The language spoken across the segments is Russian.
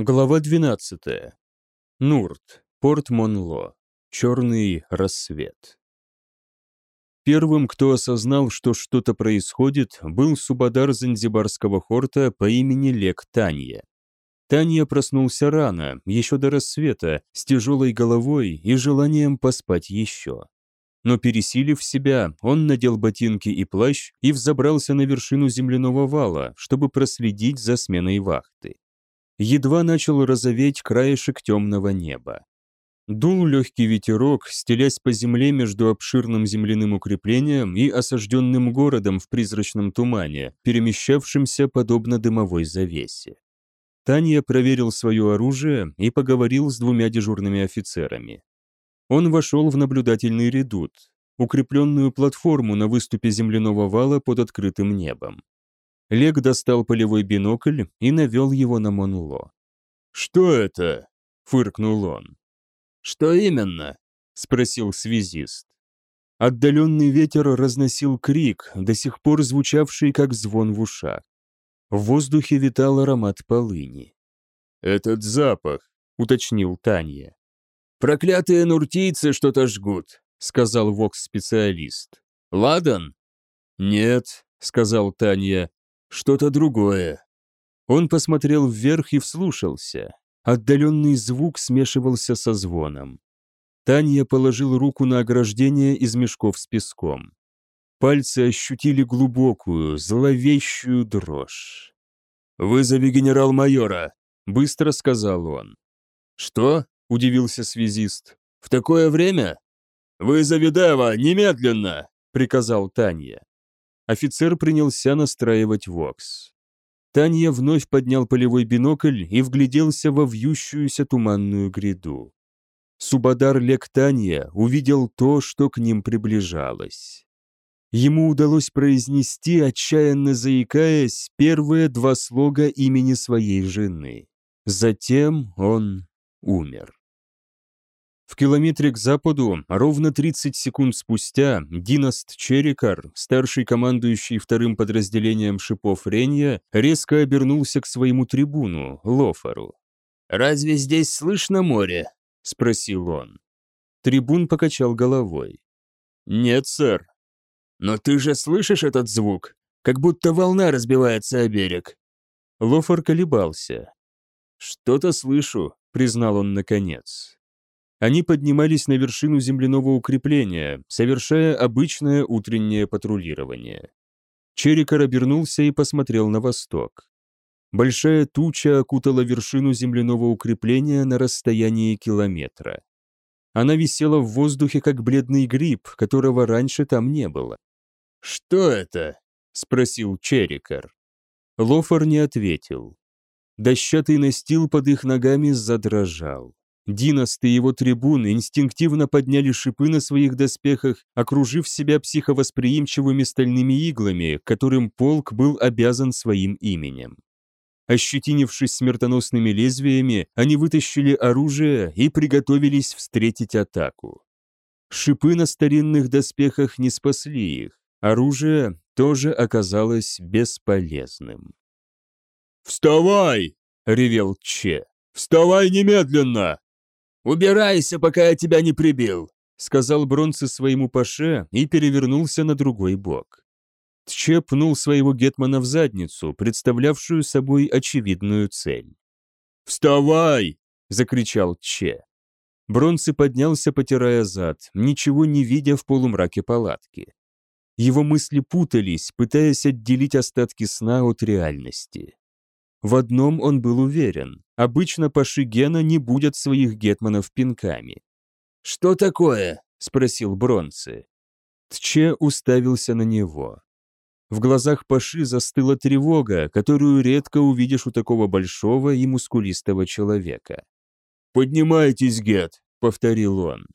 Глава 12. Нурт. Порт Монло. Черный рассвет. Первым, кто осознал, что что-то происходит, был субадар занзибарского хорта по имени Лек Танья. Танья проснулся рано, еще до рассвета, с тяжелой головой и желанием поспать еще. Но пересилив себя, он надел ботинки и плащ и взобрался на вершину земляного вала, чтобы проследить за сменой вахты. Едва начал розоветь краешек темного неба. Дул легкий ветерок, стелясь по земле между обширным земляным укреплением и осажденным городом в призрачном тумане, перемещавшимся подобно дымовой завесе. Таня проверил свое оружие и поговорил с двумя дежурными офицерами. Он вошел в наблюдательный редут, укрепленную платформу на выступе земляного вала под открытым небом. Лег достал полевой бинокль и навел его на Монло. «Что это?» — фыркнул он. «Что именно?» — спросил связист. Отдаленный ветер разносил крик, до сих пор звучавший как звон в ушах. В воздухе витал аромат полыни. «Этот запах», — уточнил Танья. «Проклятые нуртийцы что-то жгут», — сказал вокс-специалист. «Ладан?» «Нет», — сказал Танья, — «что-то другое». Он посмотрел вверх и вслушался. Отдаленный звук смешивался со звоном. Танья положил руку на ограждение из мешков с песком. Пальцы ощутили глубокую, зловещую дрожь. «Вызови генерал-майора», — быстро сказал он. «Что?» — удивился связист. «В такое время?» «Вызови Дева, немедленно!» — приказал Танья. Офицер принялся настраивать ВОКС. Танья вновь поднял полевой бинокль и вгляделся во вьющуюся туманную гряду. Субадар Лек Танья увидел то, что к ним приближалось. Ему удалось произнести, отчаянно заикаясь, первые два слога имени своей жены. Затем он умер. В километре к западу, ровно 30 секунд спустя, Династ Черикар, старший командующий вторым подразделением шипов Ренья, резко обернулся к своему трибуну, Лофару. «Разве здесь слышно море?» — спросил он. Трибун покачал головой. «Нет, сэр». «Но ты же слышишь этот звук? Как будто волна разбивается о берег». Лофар колебался. «Что-то слышу», — признал он наконец. Они поднимались на вершину земляного укрепления, совершая обычное утреннее патрулирование. Черикар обернулся и посмотрел на восток. Большая туча окутала вершину земляного укрепления на расстоянии километра. Она висела в воздухе, как бледный гриб, которого раньше там не было. «Что это?» — спросил Черикар. Лофар не ответил. Дощатый настил под их ногами задрожал. Династ и его трибуны инстинктивно подняли шипы на своих доспехах, окружив себя психовосприимчивыми стальными иглами, которым полк был обязан своим именем. Ощетинившись смертоносными лезвиями, они вытащили оружие и приготовились встретить атаку. Шипы на старинных доспехах не спасли их, оружие тоже оказалось бесполезным. «Вставай!» — ревел Че. «Вставай немедленно!» «Убирайся, пока я тебя не прибил», — сказал Бронце своему паше и перевернулся на другой бок. Тче пнул своего гетмана в задницу, представлявшую собой очевидную цель. «Вставай!» — закричал Че. Бронце поднялся, потирая зад, ничего не видя в полумраке палатки. Его мысли путались, пытаясь отделить остатки сна от реальности. В одном он был уверен. Обычно паши Гена не будут своих гетманов пинками. «Что такое?» — спросил Бронце. Тче уставился на него. В глазах Паши застыла тревога, которую редко увидишь у такого большого и мускулистого человека. «Поднимайтесь, Гет!» — повторил он.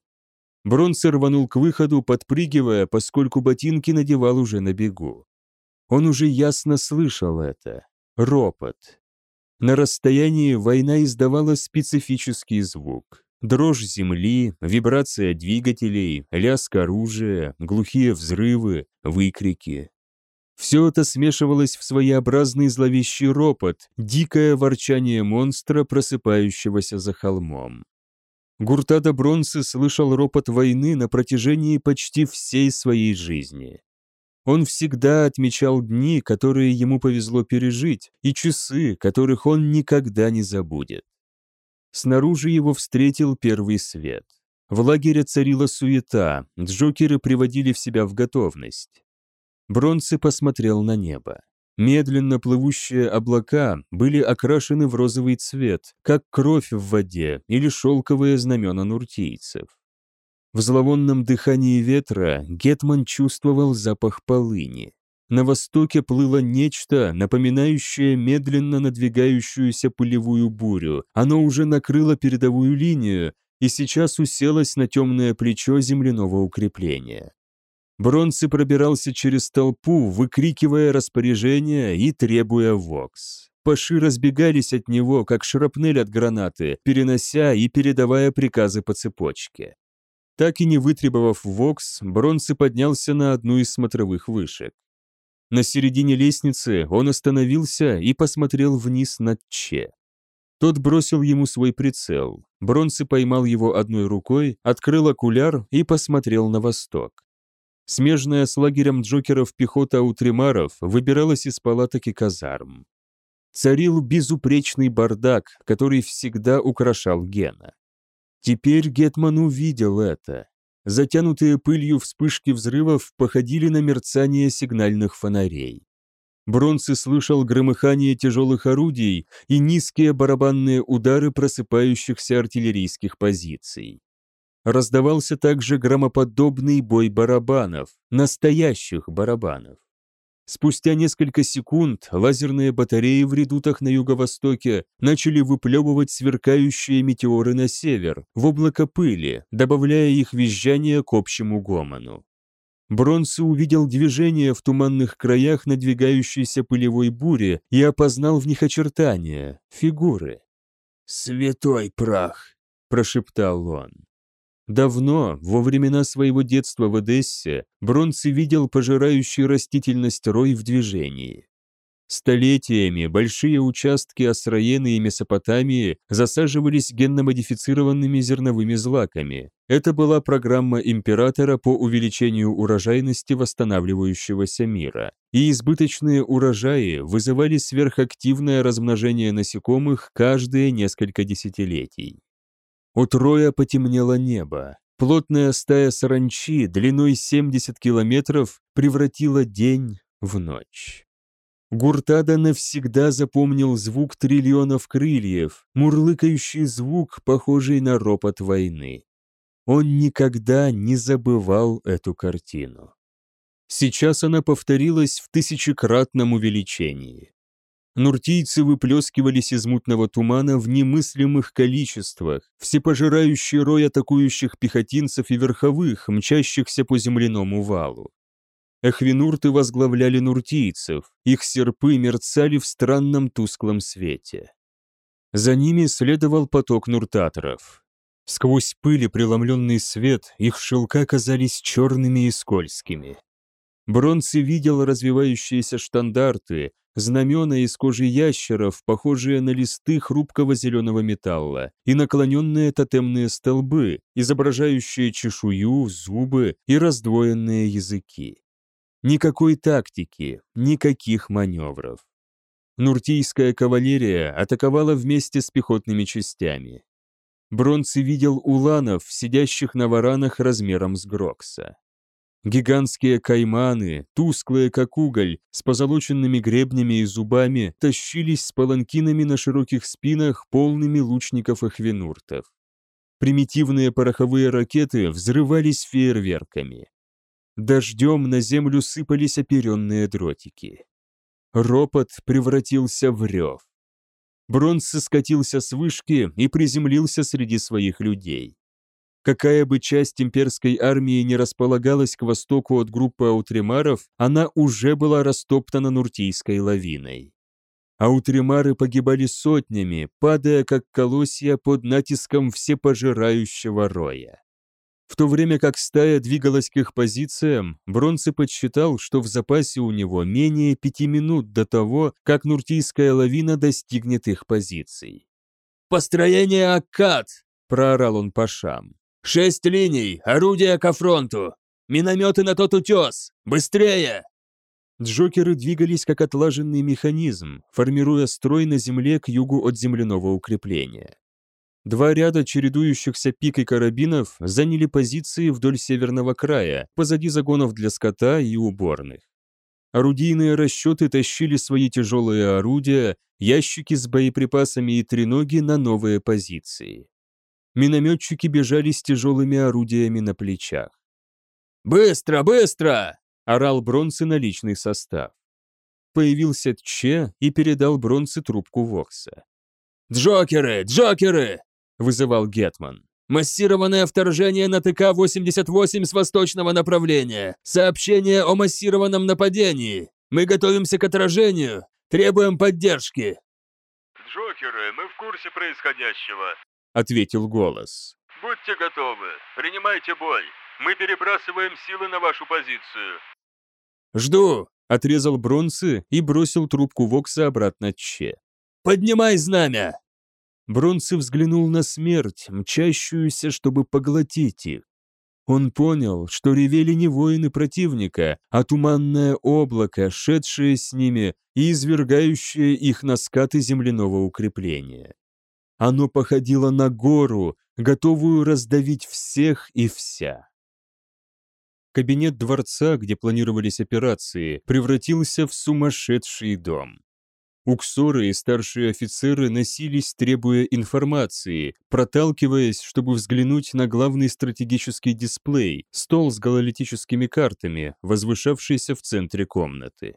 Бронце рванул к выходу, подпрыгивая, поскольку ботинки надевал уже на бегу. Он уже ясно слышал это. Ропот. На расстоянии война издавала специфический звук. Дрожь земли, вибрация двигателей, лязг оружия, глухие взрывы, выкрики. Все это смешивалось в своеобразный зловещий ропот, дикое ворчание монстра, просыпающегося за холмом. Гуртада Бронсы слышал ропот войны на протяжении почти всей своей жизни. Он всегда отмечал дни, которые ему повезло пережить, и часы, которых он никогда не забудет. Снаружи его встретил первый свет. В лагере царила суета, джокеры приводили в себя в готовность. Бронцы посмотрел на небо. Медленно плывущие облака были окрашены в розовый цвет, как кровь в воде или шелковые знамена нуртийцев. В зловонном дыхании ветра Гетман чувствовал запах полыни. На востоке плыло нечто, напоминающее медленно надвигающуюся пылевую бурю. Оно уже накрыло передовую линию и сейчас уселось на темное плечо земляного укрепления. Бронцы пробирался через толпу, выкрикивая распоряжения и требуя вокс. Паши разбегались от него, как шрапнель от гранаты, перенося и передавая приказы по цепочке. Так и не вытребовав Вокс, Бронцы поднялся на одну из смотровых вышек. На середине лестницы он остановился и посмотрел вниз над Че. Тот бросил ему свой прицел. Бронцы поймал его одной рукой, открыл окуляр и посмотрел на восток. Смежная с лагерем джокеров пехота Утримаров выбиралась из палаток и казарм. Царил безупречный бардак, который всегда украшал Гена. Теперь Гетман увидел это. Затянутые пылью вспышки взрывов походили на мерцание сигнальных фонарей. Бронцы слышал громыхание тяжелых орудий и низкие барабанные удары просыпающихся артиллерийских позиций. Раздавался также громоподобный бой барабанов, настоящих барабанов. Спустя несколько секунд лазерные батареи в редутах на юго-востоке начали выплевывать сверкающие метеоры на север, в облако пыли, добавляя их визжание к общему гомону. Бронсы увидел движение в туманных краях надвигающейся пылевой бури и опознал в них очертания, фигуры. «Святой прах!» – прошептал он. Давно, во времена своего детства в Одессе, Бронцы видел пожирающий растительность рой в движении. Столетиями большие участки Осроены и Месопотамии засаживались генно-модифицированными зерновыми злаками. Это была программа императора по увеличению урожайности восстанавливающегося мира. И избыточные урожаи вызывали сверхактивное размножение насекомых каждые несколько десятилетий. У Троя потемнело небо. Плотная стая саранчи длиной 70 километров превратила день в ночь. Гуртада навсегда запомнил звук триллионов крыльев, мурлыкающий звук, похожий на ропот войны. Он никогда не забывал эту картину. Сейчас она повторилась в тысячекратном увеличении. Нуртийцы выплескивались из мутного тумана в немыслимых количествах, всепожирающий рой атакующих пехотинцев и верховых, мчащихся по земляному валу. Эхвинурты возглавляли нуртийцев, их серпы мерцали в странном тусклом свете. За ними следовал поток нуртаторов. Сквозь пыли преломленный свет их шелка казались черными и скользкими. Бронцы видел развивающиеся штандарты, знамена из кожи ящеров, похожие на листы хрупкого зеленого металла, и наклоненные тотемные столбы, изображающие чешую, зубы и раздвоенные языки. Никакой тактики, никаких маневров. Нуртийская кавалерия атаковала вместе с пехотными частями. Бронцы видел уланов, сидящих на варанах размером с Грокса. Гигантские кайманы, тусклые как уголь, с позолоченными гребнями и зубами, тащились с паланкинами на широких спинах, полными лучников и хвенуртов. Примитивные пороховые ракеты взрывались фейерверками. Дождем на землю сыпались оперенные дротики. Ропот превратился в рев. Бронз скатился с вышки и приземлился среди своих людей. Какая бы часть имперской армии не располагалась к востоку от группы аутримаров, она уже была растоптана Нуртийской лавиной. Аутримары погибали сотнями, падая как колосья под натиском всепожирающего роя. В то время как стая двигалась к их позициям, Бронце подсчитал, что в запасе у него менее пяти минут до того, как Нуртийская лавина достигнет их позиций. «Построение Аккад!» – проорал он по шам. «Шесть линий, орудия ко фронту! Минометы на тот утес! Быстрее!» Джокеры двигались как отлаженный механизм, формируя строй на земле к югу от земляного укрепления. Два ряда чередующихся пик и карабинов заняли позиции вдоль северного края, позади загонов для скота и уборных. Орудийные расчеты тащили свои тяжелые орудия, ящики с боеприпасами и треноги на новые позиции. Минометчики бежали с тяжелыми орудиями на плечах. «Быстро, быстро!» — орал Бронце на личный состав. Появился Тче и передал Бронце трубку Вокса. «Джокеры! Джокеры! — вызывал Гетман. «Массированное вторжение на ТК-88 с восточного направления! Сообщение о массированном нападении! Мы готовимся к отражению! Требуем поддержки!» «Джокеры, мы в курсе происходящего», — ответил голос. «Будьте готовы, принимайте бой. Мы перебрасываем силы на вашу позицию». «Жду», — отрезал Бронцы и бросил трубку Вокса обратно Че. «Поднимай знамя!» Бронце взглянул на смерть, мчащуюся, чтобы поглотить их. Он понял, что ревели не воины противника, а туманное облако, шедшее с ними и извергающее их на скаты земляного укрепления. Оно походило на гору, готовую раздавить всех и вся. Кабинет дворца, где планировались операции, превратился в сумасшедший дом. Уксоры и старшие офицеры носились, требуя информации, проталкиваясь, чтобы взглянуть на главный стратегический дисплей, стол с гололитическими картами, возвышавшийся в центре комнаты.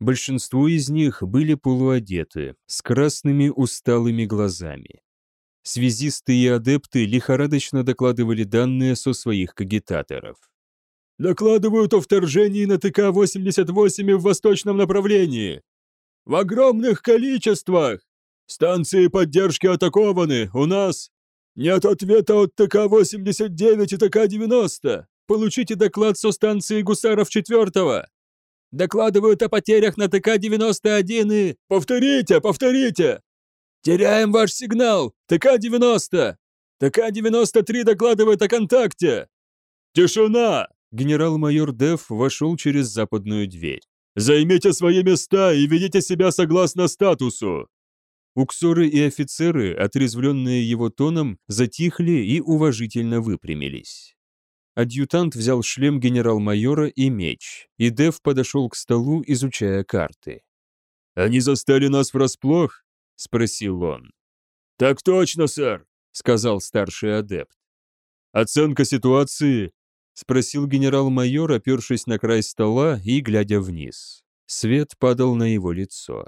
Большинство из них были полуодеты, с красными усталыми глазами. Связисты и адепты лихорадочно докладывали данные со своих кагитаторов. «Докладывают о вторжении на ТК-88 в восточном направлении. В огромных количествах! Станции поддержки атакованы, у нас нет ответа от ТК-89 и ТК-90. Получите доклад со станции гусаров 4 Докладывают о потерях на ТК-91 и... Повторите, повторите! Теряем ваш сигнал! ТК-90! ТК-93 докладывает о контакте! Тишина! Генерал-майор Дев вошел через западную дверь. Займите свои места и ведите себя согласно статусу!» Уксоры и офицеры, отрезвленные его тоном, затихли и уважительно выпрямились. Адъютант взял шлем генерал-майора и меч, и Дев подошел к столу, изучая карты. «Они застали нас врасплох?» — спросил он. «Так точно, сэр», — сказал старший адепт. «Оценка ситуации — спросил генерал-майор, опершись на край стола и глядя вниз. Свет падал на его лицо.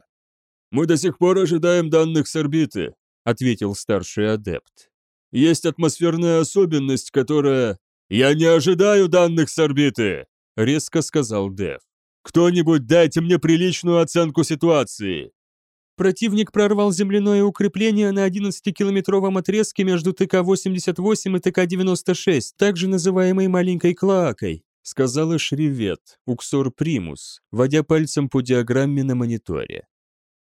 «Мы до сих пор ожидаем данных с орбиты», — ответил старший адепт. «Есть атмосферная особенность, которая...» «Я не ожидаю данных с орбиты», — резко сказал Дев. «Кто-нибудь дайте мне приличную оценку ситуации». Противник прорвал земляное укрепление на 11-километровом отрезке между ТК-88 и ТК-96, также называемой «маленькой клоакой», сказала Шривет, Уксор Примус, водя пальцем по диаграмме на мониторе.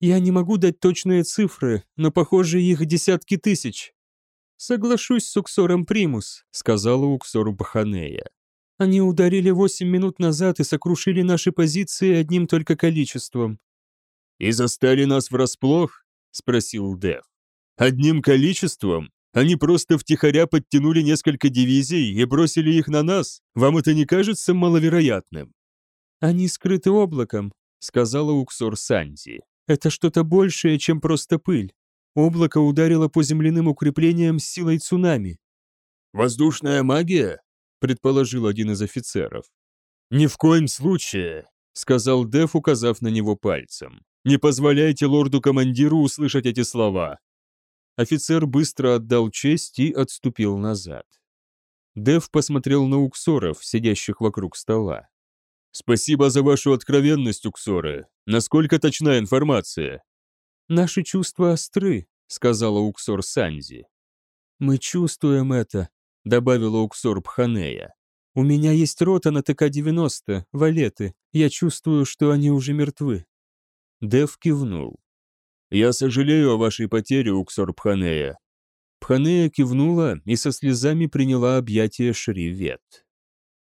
«Я не могу дать точные цифры, но, похоже, их десятки тысяч». «Соглашусь с Уксором Примус», — сказала Уксору Баханея. «Они ударили 8 минут назад и сокрушили наши позиции одним только количеством. «И застали нас врасплох?» — спросил Дев. «Одним количеством? Они просто втихаря подтянули несколько дивизий и бросили их на нас? Вам это не кажется маловероятным?» «Они скрыты облаком», — сказала Уксор Санди. «Это что-то большее, чем просто пыль. Облако ударило по земляным укреплениям с силой цунами». «Воздушная магия?» — предположил один из офицеров. «Ни в коем случае», — сказал Дев, указав на него пальцем. Не позволяйте лорду-командиру услышать эти слова!» Офицер быстро отдал честь и отступил назад. Дев посмотрел на уксоров, сидящих вокруг стола. «Спасибо за вашу откровенность, уксоры. Насколько точна информация?» «Наши чувства остры», — сказала уксор Санзи. «Мы чувствуем это», добавила Уксор Пханея. «У меня есть рота на ТК-90, валеты. Я чувствую, что они уже мертвы». Дев кивнул. «Я сожалею о вашей потере, Уксор Пханея». Пханея кивнула и со слезами приняла объятие Шривет.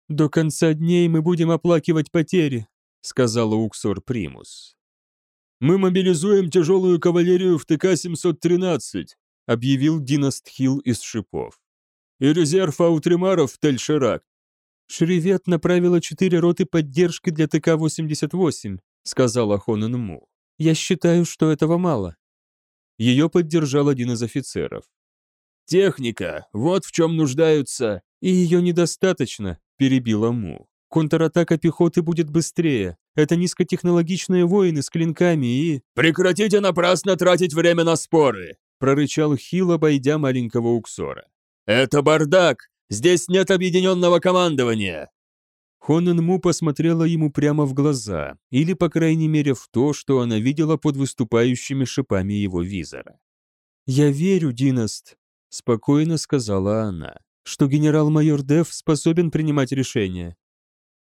«До конца дней мы будем оплакивать потери», — сказала Уксор Примус. «Мы мобилизуем тяжелую кавалерию в ТК-713», — объявил Династ Хилл из шипов. «И резерв аутримаров в Тельширак». «Шривет направила четыре роты поддержки для ТК-88», — сказала Хонен Му. «Я считаю, что этого мало». Ее поддержал один из офицеров. «Техника, вот в чем нуждаются». «И ее недостаточно», — перебила Му. «Контратака пехоты будет быстрее. Это низкотехнологичные воины с клинками и...» «Прекратите напрасно тратить время на споры!» — прорычал Хил, обойдя маленького Уксора. «Это бардак! Здесь нет объединенного командования!» Хонен Му посмотрела ему прямо в глаза, или, по крайней мере, в то, что она видела под выступающими шипами его визора. «Я верю, Династ», — спокойно сказала она, «что генерал-майор Дев способен принимать решения».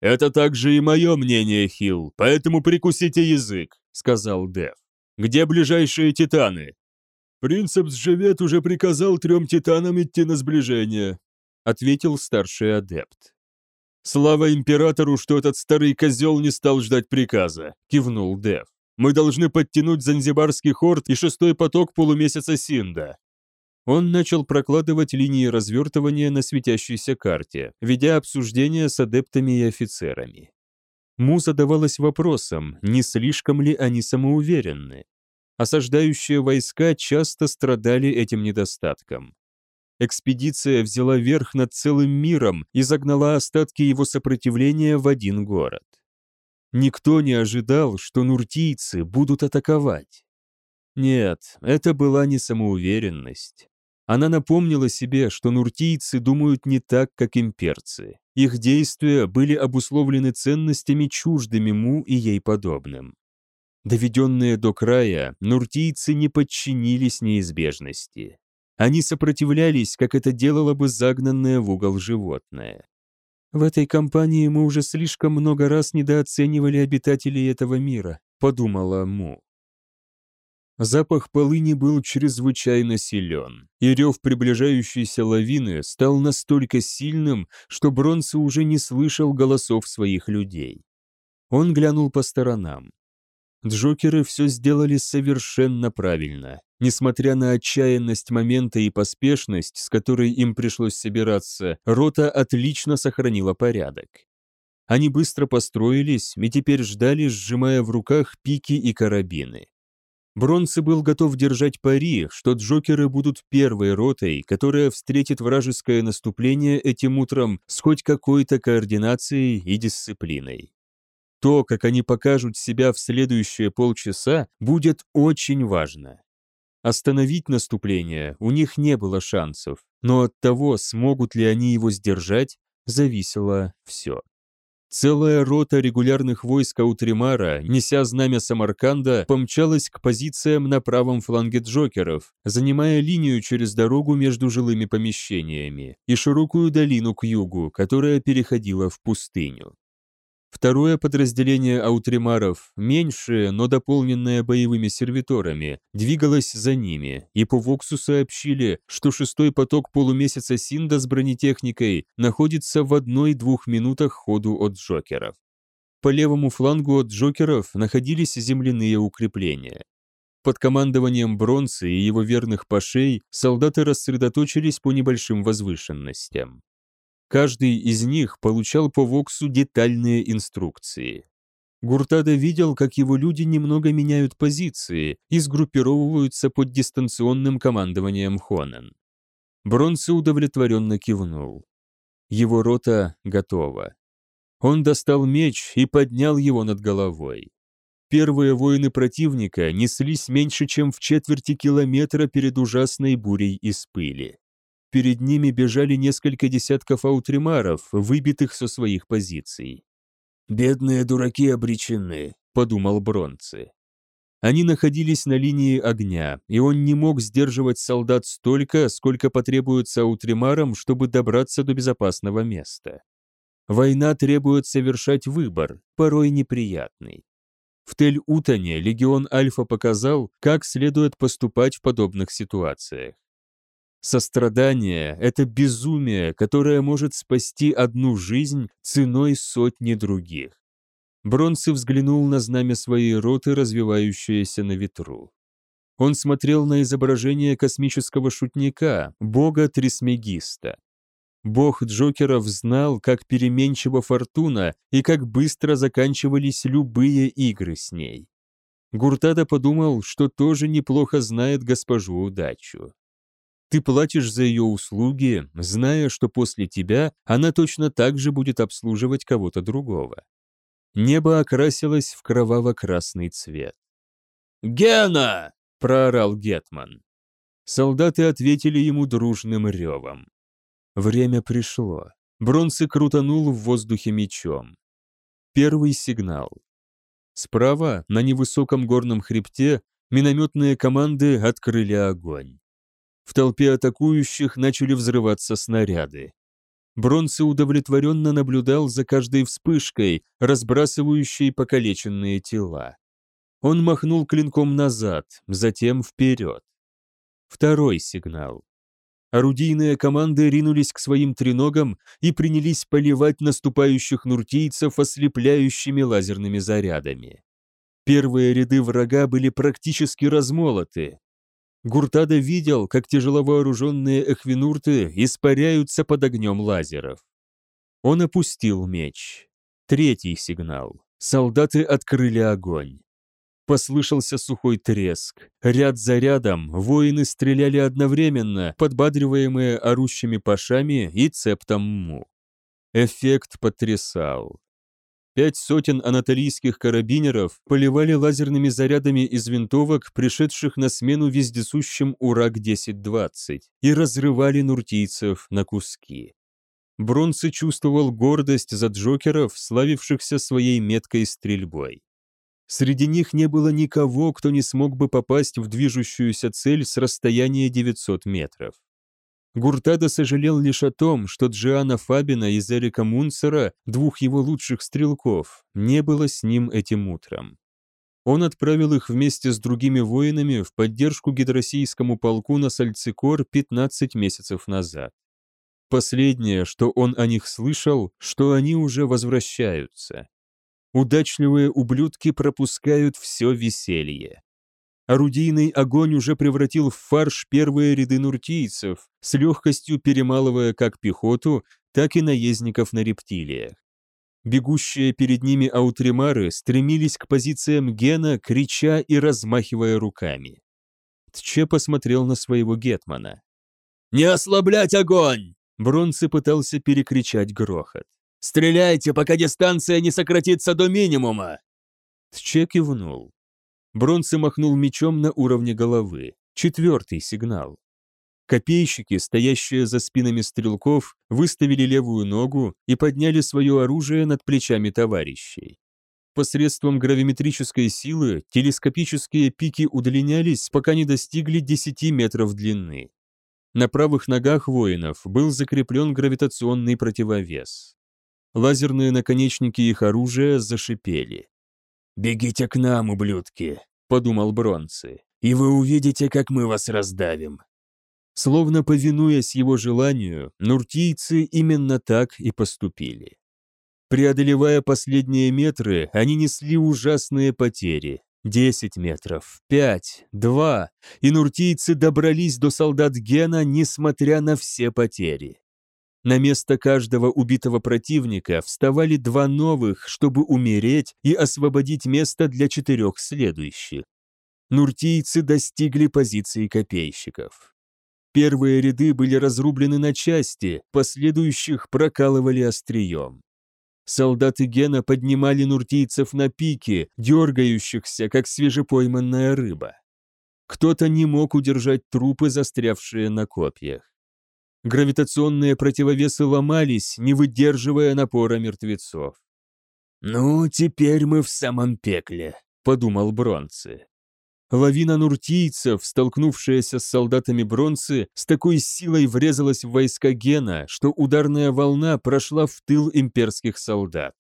«Это также и мое мнение, Хилл, поэтому прикусите язык», — сказал Дев. «Где ближайшие титаны?» «Принцепс Живет уже приказал трем титанам идти на сближение», — ответил старший адепт. «Слава императору, что этот старый козел не стал ждать приказа», — кивнул Дев. «Мы должны подтянуть Занзибарский хорд и шестой поток полумесяца Синда». Он начал прокладывать линии развертывания на светящейся карте, ведя обсуждения с адептами и офицерами. Му задавалась вопросом, не слишком ли они самоуверенны. Осаждающие войска часто страдали этим недостатком. Экспедиция взяла верх над целым миром и загнала остатки его сопротивления в один город. Никто не ожидал, что нуртийцы будут атаковать. Нет, это была не самоуверенность. Она напомнила себе, что нуртийцы думают не так, как имперцы. Их действия были обусловлены ценностями чуждыми Му и ей подобным. Доведенные до края, нуртийцы не подчинились неизбежности. Они сопротивлялись, как это делало бы загнанное в угол животное. «В этой компании мы уже слишком много раз недооценивали обитателей этого мира», — подумала Му. Запах полыни был чрезвычайно силен, и рев приближающейся лавины стал настолько сильным, что Бронце уже не слышал голосов своих людей. Он глянул по сторонам. Джокеры все сделали совершенно правильно. Несмотря на отчаянность момента и поспешность, с которой им пришлось собираться, рота отлично сохранила порядок. Они быстро построились и теперь ждали, сжимая в руках пики и карабины. Бронце был готов держать пари, что Джокеры будут первой ротой, которая встретит вражеское наступление этим утром с хоть какой-то координацией и дисциплиной. То, как они покажут себя в следующие полчаса, будет очень важно. Остановить наступление у них не было шансов, но от того, смогут ли они его сдержать, зависело все. Целая рота регулярных войск Аутримара, неся знамя Самарканда, помчалась к позициям на правом фланге Джокеров, занимая линию через дорогу между жилыми помещениями и широкую долину к югу, которая переходила в пустыню. Второе подразделение аутримаров, меньшее, но дополненное боевыми сервиторами, двигалось за ними, и по Воксу сообщили, что шестой поток полумесяца Синда с бронетехникой находится в одной-двух минутах ходу от Джокеров. По левому флангу от Джокеров находились земляные укрепления. Под командованием Бронцы и его верных пашей солдаты рассредоточились по небольшим возвышенностям. Каждый из них получал по Воксу детальные инструкции. Гуртада видел, как его люди немного меняют позиции и сгруппировываются под дистанционным командованием Хонен. Бронце удовлетворенно кивнул. Его рота готова. Он достал меч и поднял его над головой. Первые воины противника неслись меньше, чем в четверти километра перед ужасной бурей из пыли перед ними бежали несколько десятков аутримаров, выбитых со своих позиций. «Бедные дураки обречены», — подумал Бронце. Они находились на линии огня, и он не мог сдерживать солдат столько, сколько потребуется аутримарам, чтобы добраться до безопасного места. Война требует совершать выбор, порой неприятный. В Тель-Утане легион Альфа показал, как следует поступать в подобных ситуациях. Сострадание – это безумие, которое может спасти одну жизнь ценой сотни других. Бронце взглянул на знамя своей роты, развивающееся на ветру. Он смотрел на изображение космического шутника, бога Трисмегиста. Бог Джокеров знал, как переменчива фортуна и как быстро заканчивались любые игры с ней. Гуртада подумал, что тоже неплохо знает госпожу удачу. Ты платишь за ее услуги, зная, что после тебя она точно так же будет обслуживать кого-то другого. Небо окрасилось в кроваво-красный цвет. «Гена!» — проорал Гетман. Солдаты ответили ему дружным ревом. Время пришло. Бронцы крутанул в воздухе мечом. Первый сигнал. Справа, на невысоком горном хребте, минометные команды открыли огонь. В толпе атакующих начали взрываться снаряды. Бронце удовлетворенно наблюдал за каждой вспышкой, разбрасывающей покалеченные тела. Он махнул клинком назад, затем вперед. Второй сигнал. Орудийные команды ринулись к своим треногам и принялись поливать наступающих нуртийцев ослепляющими лазерными зарядами. Первые ряды врага были практически размолоты, Гуртада видел, как тяжеловооруженные эхвинурты испаряются под огнем лазеров. Он опустил меч. Третий сигнал. Солдаты открыли огонь. Послышался сухой треск. Ряд за рядом воины стреляли одновременно, подбадриваемые орущими пашами и цептом му. Эффект потрясал. Пять сотен анатолийских карабинеров поливали лазерными зарядами из винтовок, пришедших на смену вездесущим Урак-1020, и разрывали нуртийцев на куски. Бронце чувствовал гордость за джокеров, славившихся своей меткой стрельбой. Среди них не было никого, кто не смог бы попасть в движущуюся цель с расстояния 900 метров. Гуртада сожалел лишь о том, что Джиана Фабина и Зерика Мунцера, двух его лучших стрелков, не было с ним этим утром. Он отправил их вместе с другими воинами в поддержку гидроссийскому полку на Сальцикор 15 месяцев назад. Последнее, что он о них слышал, что они уже возвращаются. Удачливые ублюдки пропускают все веселье. Орудийный огонь уже превратил в фарш первые ряды нуртийцев, с легкостью перемалывая как пехоту, так и наездников на рептилиях. Бегущие перед ними аутримары стремились к позициям Гена, крича и размахивая руками. Тче посмотрел на своего гетмана. «Не ослаблять огонь!» Бронце пытался перекричать грохот. «Стреляйте, пока дистанция не сократится до минимума!» Тче кивнул. Бронце махнул мечом на уровне головы. Четвертый сигнал. Копейщики, стоящие за спинами стрелков, выставили левую ногу и подняли свое оружие над плечами товарищей. Посредством гравиметрической силы телескопические пики удлинялись, пока не достигли 10 метров длины. На правых ногах воинов был закреплен гравитационный противовес. Лазерные наконечники их оружия зашипели. «Бегите к нам, ублюдки», — подумал Бронцы, «и вы увидите, как мы вас раздавим». Словно повинуясь его желанию, нуртийцы именно так и поступили. Преодолевая последние метры, они несли ужасные потери. Десять метров, пять, два, и нуртийцы добрались до солдат Гена, несмотря на все потери. На место каждого убитого противника вставали два новых, чтобы умереть и освободить место для четырех следующих. Нуртийцы достигли позиции копейщиков. Первые ряды были разрублены на части, последующих прокалывали острием. Солдаты Гена поднимали нуртийцев на пики, дергающихся, как свежепойманная рыба. Кто-то не мог удержать трупы, застрявшие на копьях. Гравитационные противовесы ломались, не выдерживая напора мертвецов. «Ну, теперь мы в самом пекле», — подумал Бронце. Лавина нуртийцев, столкнувшаяся с солдатами бронзы, с такой силой врезалась в войска Гена, что ударная волна прошла в тыл имперских солдат.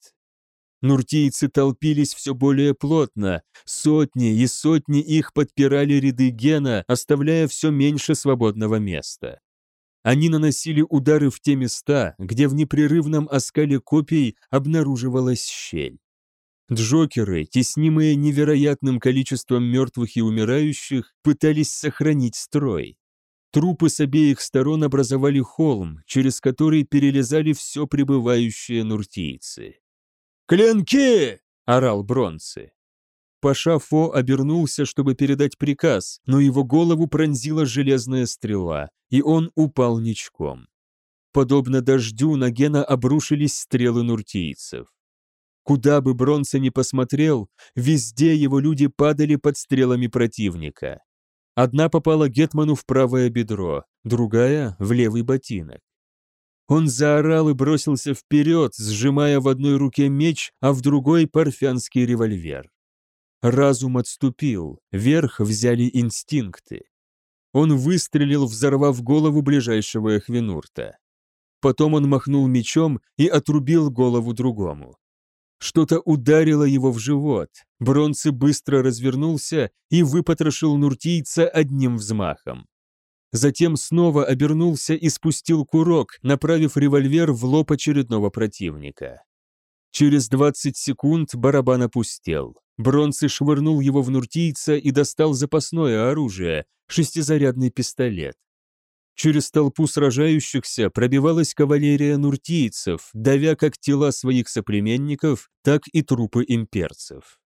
Нуртийцы толпились все более плотно, сотни и сотни их подпирали ряды Гена, оставляя все меньше свободного места. Они наносили удары в те места, где в непрерывном оскале копий обнаруживалась щель. Джокеры, теснимые невероятным количеством мертвых и умирающих, пытались сохранить строй. Трупы с обеих сторон образовали холм, через который перелезали все прибывающие нуртийцы. «Клинки!» — орал Бронцы. Паша Фо обернулся, чтобы передать приказ, но его голову пронзила железная стрела, и он упал ничком. Подобно дождю на Гена обрушились стрелы нуртийцев. Куда бы Бронце ни посмотрел, везде его люди падали под стрелами противника. Одна попала Гетману в правое бедро, другая — в левый ботинок. Он заорал и бросился вперед, сжимая в одной руке меч, а в другой — парфянский револьвер. Разум отступил, верх взяли инстинкты. Он выстрелил, взорвав голову ближайшего эхвинурта. Потом он махнул мечом и отрубил голову другому. Что-то ударило его в живот. Бронцы быстро развернулся и выпотрошил нуртийца одним взмахом. Затем снова обернулся и спустил курок, направив револьвер в лоб очередного противника. Через 20 секунд барабан опустел. Бронцы швырнул его в нуртийца и достал запасное оружие – шестизарядный пистолет. Через толпу сражающихся пробивалась кавалерия нуртийцев, давя как тела своих соплеменников, так и трупы имперцев.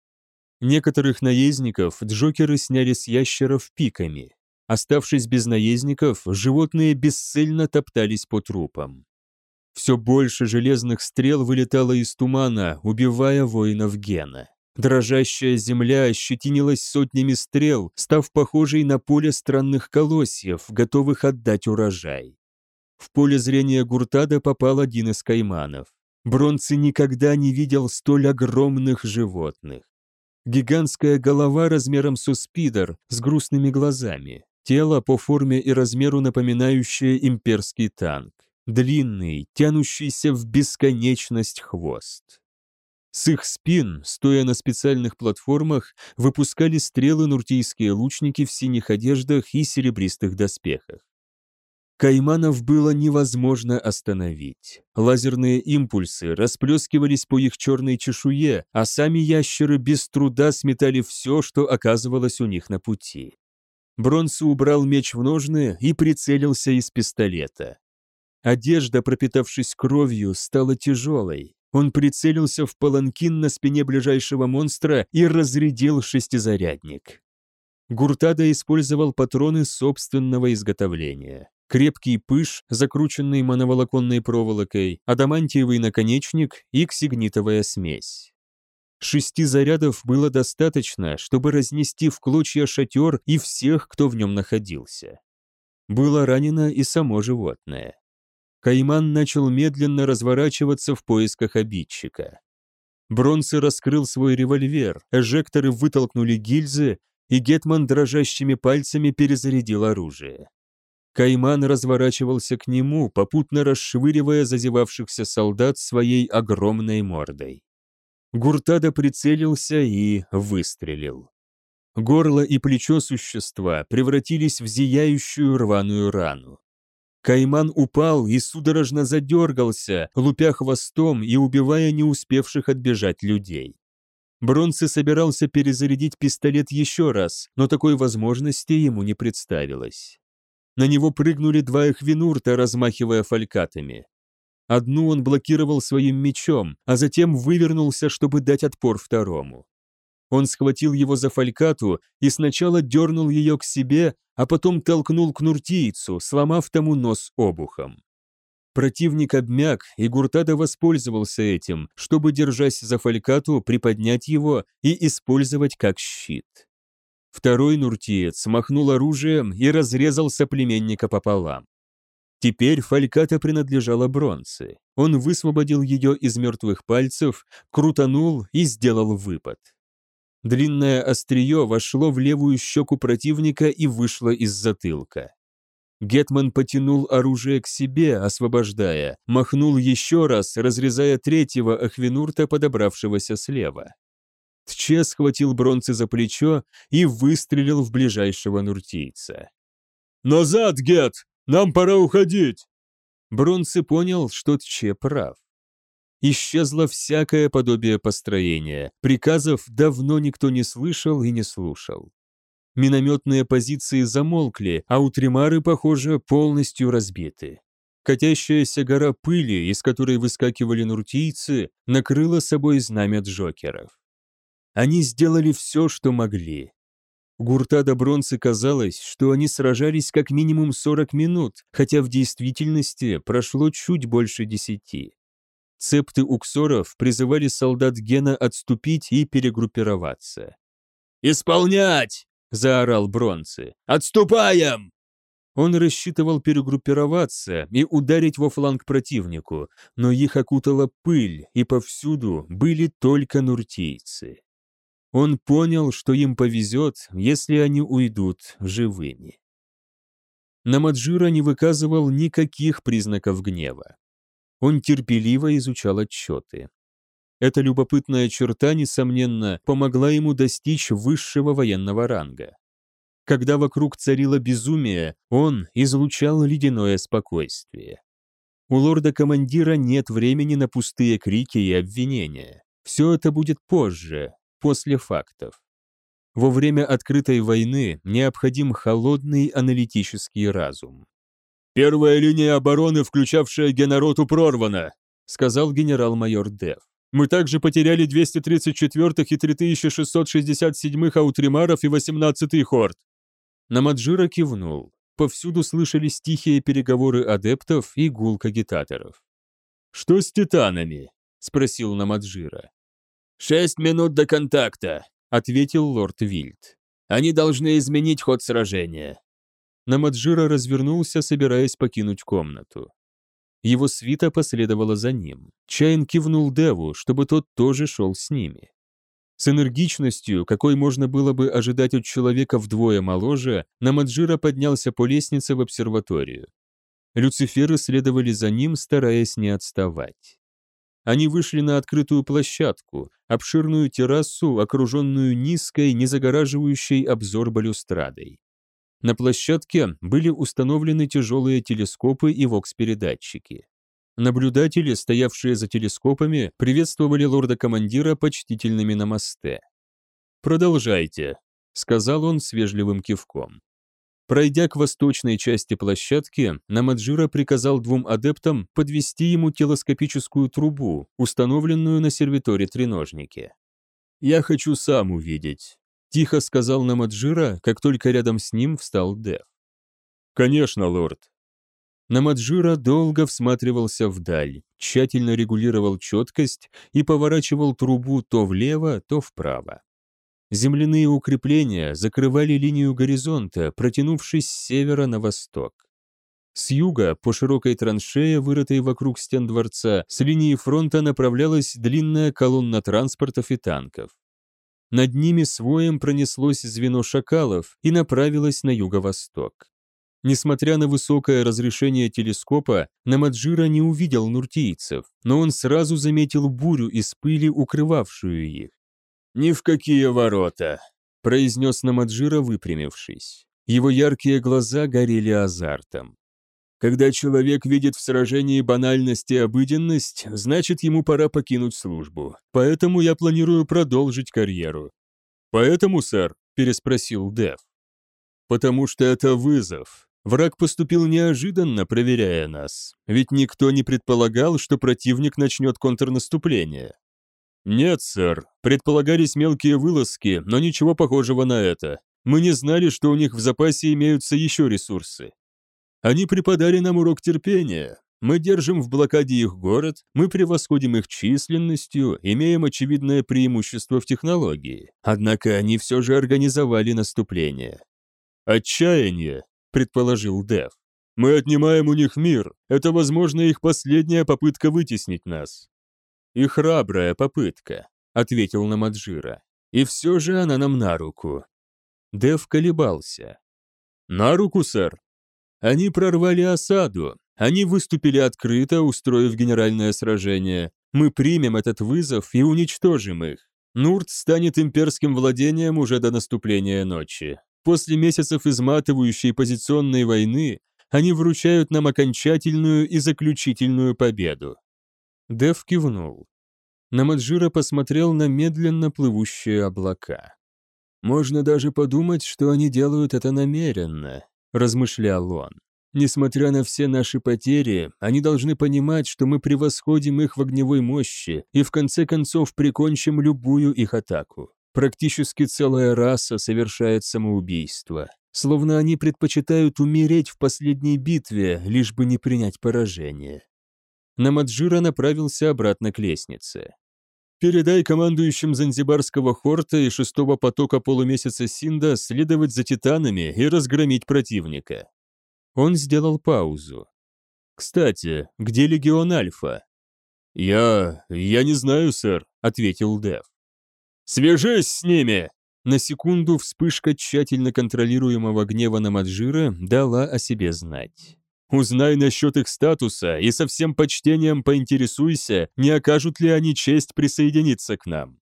Некоторых наездников джокеры сняли с ящеров пиками. Оставшись без наездников, животные бесцельно топтались по трупам. Все больше железных стрел вылетало из тумана, убивая воинов Гена. Дрожащая земля ощетинилась сотнями стрел, став похожей на поле странных колосьев, готовых отдать урожай. В поле зрения Гуртада попал один из кайманов. Бронцы никогда не видел столь огромных животных. Гигантская голова размером с успидер, с грустными глазами. Тело по форме и размеру напоминающее имперский танк. Длинный, тянущийся в бесконечность хвост. С их спин, стоя на специальных платформах, выпускали стрелы нуртийские лучники в синих одеждах и серебристых доспехах. Кайманов было невозможно остановить. Лазерные импульсы расплескивались по их черной чешуе, а сами ящеры без труда сметали все, что оказывалось у них на пути. Бронс убрал меч в ножны и прицелился из пистолета. Одежда, пропитавшись кровью, стала тяжелой. Он прицелился в паланкин на спине ближайшего монстра и разрядил шестизарядник. Гуртада использовал патроны собственного изготовления. Крепкий пыш, закрученный моноволоконной проволокой, адамантиевый наконечник и ксигнитовая смесь. Шести зарядов было достаточно, чтобы разнести в клочья шатер и всех, кто в нем находился. Было ранено и само животное. Кайман начал медленно разворачиваться в поисках обидчика. Бронце раскрыл свой револьвер, эжекторы вытолкнули гильзы, и Гетман дрожащими пальцами перезарядил оружие. Кайман разворачивался к нему, попутно расшвыривая зазевавшихся солдат своей огромной мордой. Гуртада прицелился и выстрелил. Горло и плечо существа превратились в зияющую рваную рану. Кайман упал и судорожно задергался, лупя хвостом и убивая не успевших отбежать людей. Бронце собирался перезарядить пистолет еще раз, но такой возможности ему не представилось. На него прыгнули два эхвинурта, размахивая фалькатами. Одну он блокировал своим мечом, а затем вывернулся, чтобы дать отпор второму. Он схватил его за фалькату и сначала дернул ее к себе, а потом толкнул к нуртийцу, сломав тому нос обухом. Противник обмяк, и Гуртада воспользовался этим, чтобы, держась за фалькату, приподнять его и использовать как щит. Второй нуртиец махнул оружием и разрезал соплеменника пополам. Теперь фальката принадлежала бронце. Он высвободил ее из мертвых пальцев, крутанул и сделал выпад. Длинное острие вошло в левую щеку противника и вышло из затылка. Гетман потянул оружие к себе, освобождая, махнул еще раз, разрезая третьего Ахвинурта, подобравшегося слева. Тче схватил Бронцы за плечо и выстрелил в ближайшего нуртийца. «Назад, Гет! Нам пора уходить!» Бронцы понял, что Тче прав. Исчезло всякое подобие построения, приказов давно никто не слышал и не слушал. Минометные позиции замолкли, а утримары, похоже, полностью разбиты. Катящаяся гора пыли, из которой выскакивали нуртийцы, накрыла собой знамя джокеров. Они сделали все, что могли. Гуртада Бронцы казалось, что они сражались как минимум 40 минут, хотя в действительности прошло чуть больше десяти. Цепты уксоров призывали солдат Гена отступить и перегруппироваться. «Исполнять!» — заорал Бронцы. «Отступаем!» Он рассчитывал перегруппироваться и ударить во фланг противнику, но их окутала пыль, и повсюду были только нуртийцы. Он понял, что им повезет, если они уйдут живыми. Намаджира не выказывал никаких признаков гнева. Он терпеливо изучал отчеты. Эта любопытная черта, несомненно, помогла ему достичь высшего военного ранга. Когда вокруг царило безумие, он излучал ледяное спокойствие. У лорда-командира нет времени на пустые крики и обвинения. Все это будет позже, после фактов. Во время открытой войны необходим холодный аналитический разум. «Первая линия обороны, включавшая генороту, прорвана», сказал генерал-майор Дев. «Мы также потеряли 234-х и 3667-х аутримаров и 18-й хорд». Намаджира кивнул. Повсюду слышались тихие переговоры адептов и гул кагитаторов. «Что с титанами?» — спросил Намаджира. «Шесть минут до контакта», — ответил лорд Вильд. «Они должны изменить ход сражения. Намаджира развернулся, собираясь покинуть комнату. Его свита последовала за ним. Чайн кивнул Деву, чтобы тот тоже шел с ними. С энергичностью, какой можно было бы ожидать от человека вдвое моложе, Намаджира поднялся по лестнице в обсерваторию. Люциферы следовали за ним, стараясь не отставать. Они вышли на открытую площадку, обширную террасу, окруженную низкой, не загораживающей обзор балюстрадой. На площадке были установлены тяжелые телескопы и вокс-передатчики. Наблюдатели, стоявшие за телескопами, приветствовали лорда-командира почтительными намасте. «Продолжайте», — сказал он с вежливым кивком. Пройдя к восточной части площадки, Намаджира приказал двум адептам подвести ему телескопическую трубу, установленную на сервиторе-треножнике. «Я хочу сам увидеть», Тихо сказал Намаджира, как только рядом с ним встал Дев. «Конечно, лорд». Намаджира долго всматривался вдаль, тщательно регулировал четкость и поворачивал трубу то влево, то вправо. Земляные укрепления закрывали линию горизонта, протянувшись с севера на восток. С юга, по широкой траншее, вырытой вокруг стен дворца, с линии фронта направлялась длинная колонна транспортов и танков. Над ними своем пронеслось звено шакалов и направилось на юго-восток. Несмотря на высокое разрешение телескопа, Намаджира не увидел нуртийцев, но он сразу заметил бурю из пыли, укрывавшую их. «Ни в какие ворота!» – произнес Намаджира, выпрямившись. Его яркие глаза горели азартом. Когда человек видит в сражении банальность и обыденность, значит ему пора покинуть службу. Поэтому я планирую продолжить карьеру. Поэтому, сэр, переспросил Дев. Потому что это вызов. Враг поступил неожиданно, проверяя нас. Ведь никто не предполагал, что противник начнет контрнаступление. Нет, сэр, предполагались мелкие вылазки, но ничего похожего на это. Мы не знали, что у них в запасе имеются еще ресурсы. Они преподали нам урок терпения. Мы держим в блокаде их город, мы превосходим их численностью, имеем очевидное преимущество в технологии. Однако они все же организовали наступление. «Отчаяние», — предположил Дев. «Мы отнимаем у них мир. Это, возможно, их последняя попытка вытеснить нас». «И храбрая попытка», — ответил Намаджира. И все же она нам на руку. Дев колебался. «На руку, сэр!» Они прорвали осаду. Они выступили открыто, устроив генеральное сражение. Мы примем этот вызов и уничтожим их. Нурт станет имперским владением уже до наступления ночи. После месяцев изматывающей позиционной войны они вручают нам окончательную и заключительную победу. Дев кивнул. Намаджира посмотрел на медленно плывущие облака. «Можно даже подумать, что они делают это намеренно», — размышлял он. «Несмотря на все наши потери, они должны понимать, что мы превосходим их в огневой мощи и в конце концов прикончим любую их атаку. Практически целая раса совершает самоубийство, словно они предпочитают умереть в последней битве, лишь бы не принять поражение. Намаджира направился обратно к лестнице. «Передай командующим Занзибарского хорта и шестого потока полумесяца Синда следовать за титанами и разгромить противника». Он сделал паузу. «Кстати, где легион Альфа?» «Я... я не знаю, сэр», — ответил Дев. «Свяжись с ними!» На секунду вспышка тщательно контролируемого гнева на Маджира дала о себе знать. Узнай насчет их статуса и со всем почтением поинтересуйся, не окажут ли они честь присоединиться к нам.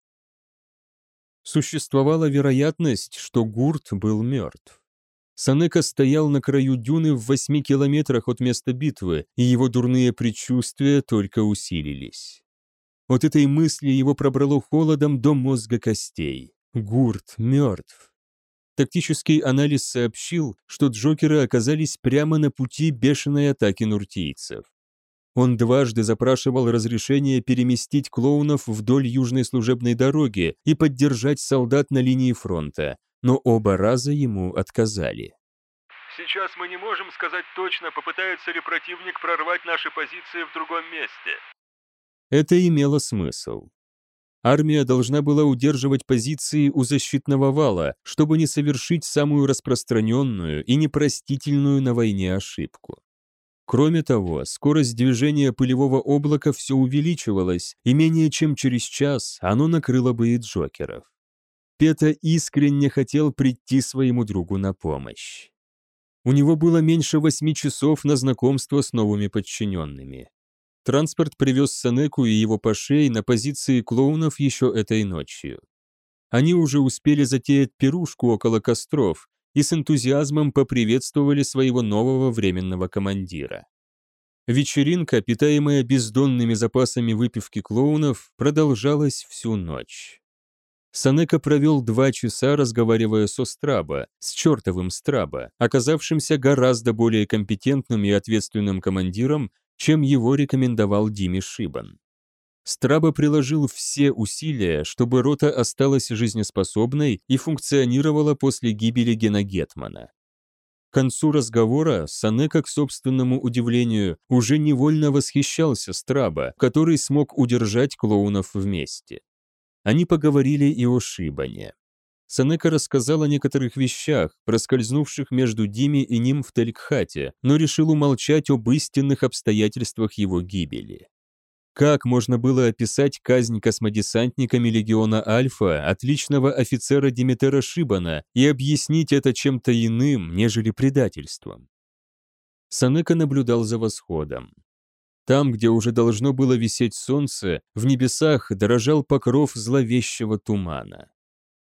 Существовала вероятность, что Гурт был мертв. Санека стоял на краю дюны в восьми километрах от места битвы, и его дурные предчувствия только усилились. От этой мысли его пробрало холодом до мозга костей. Гурт мертв. Тактический анализ сообщил, что Джокеры оказались прямо на пути бешеной атаки нуртийцев. Он дважды запрашивал разрешение переместить клоунов вдоль южной служебной дороги и поддержать солдат на линии фронта, но оба раза ему отказали. Сейчас мы не можем сказать точно, попытается ли противник прорвать наши позиции в другом месте. Это имело смысл. Армия должна была удерживать позиции у защитного вала, чтобы не совершить самую распространенную и непростительную на войне ошибку. Кроме того, скорость движения пылевого облака все увеличивалась, и менее чем через час оно накрыло бы и Джокеров. Пета искренне хотел прийти своему другу на помощь. У него было меньше восьми часов на знакомство с новыми подчиненными. Транспорт привез Санеку и его пашей на позиции клоунов еще этой ночью. Они уже успели затеять пирушку около костров и с энтузиазмом поприветствовали своего нового временного командира. Вечеринка, питаемая бездонными запасами выпивки клоунов, продолжалась всю ночь. Санека провел два часа, разговаривая со Страба, с чертовым Страба, оказавшимся гораздо более компетентным и ответственным командиром, чем его рекомендовал Дими Шибан. Страба приложил все усилия, чтобы рота осталась жизнеспособной и функционировала после гибели Гена Гетмана. К концу разговора Санека, к собственному удивлению, уже невольно восхищался Страба, который смог удержать клоунов вместе. Они поговорили и о Шибане. Санека рассказал о некоторых вещах, проскользнувших между Дими и ним в Телькхате, но решил умолчать об истинных обстоятельствах его гибели. Как можно было описать казнь космодесантниками легиона Альфа отличного офицера Димитера Шибана и объяснить это чем-то иным, нежели предательством? Санека наблюдал за восходом. Там, где уже должно было висеть солнце, в небесах дорожал покров зловещего тумана.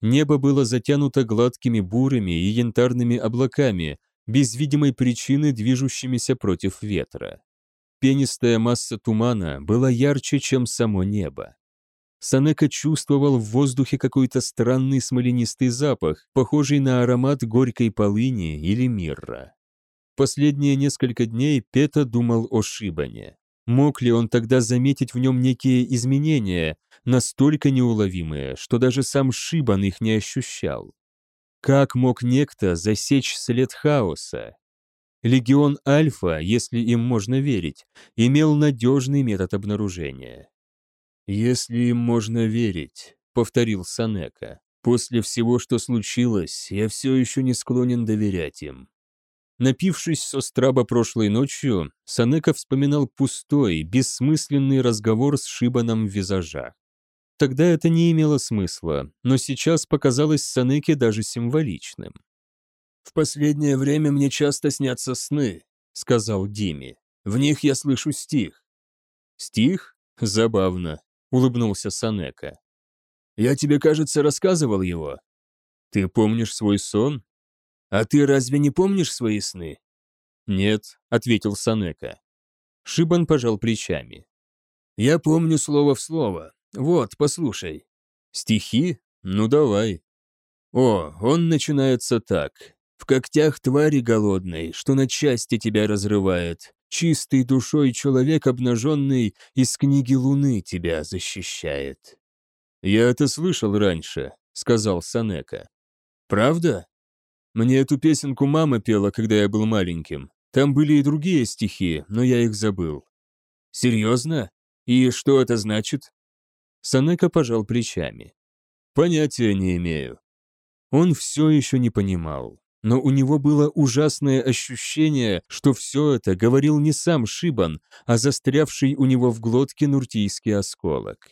Небо было затянуто гладкими бурыми и янтарными облаками, без видимой причины движущимися против ветра. Пенистая масса тумана была ярче, чем само небо. Санека чувствовал в воздухе какой-то странный смоленистый запах, похожий на аромат горькой полыни или мирра. Последние несколько дней Пета думал о Шибане. Мог ли он тогда заметить в нем некие изменения, настолько неуловимые, что даже сам Шибан их не ощущал? Как мог некто засечь след хаоса? Легион Альфа, если им можно верить, имел надежный метод обнаружения. «Если им можно верить», — повторил Санека, — «после всего, что случилось, я все еще не склонен доверять им. Напившись со страба прошлой ночью, Санека вспоминал пустой, бессмысленный разговор с Шибаном в визажах. Тогда это не имело смысла, но сейчас показалось Санеке даже символичным. «В последнее время мне часто снятся сны», — сказал Диме. «В них я слышу стих». «Стих? Забавно», — улыбнулся Санека. «Я тебе, кажется, рассказывал его». «Ты помнишь свой сон?» «А ты разве не помнишь свои сны?» «Нет», — ответил Санека. Шибан пожал плечами. «Я помню слово в слово. Вот, послушай». «Стихи? Ну давай». «О, он начинается так. В когтях твари голодной, что на части тебя разрывает. Чистый душой человек обнаженный из книги Луны тебя защищает». «Я это слышал раньше», — сказал Санека. «Правда?» Мне эту песенку мама пела, когда я был маленьким. Там были и другие стихи, но я их забыл. Серьезно? И что это значит? Санека пожал плечами. Понятия не имею. Он все еще не понимал, но у него было ужасное ощущение, что все это говорил не сам Шибан, а застрявший у него в глотке нуртийский осколок.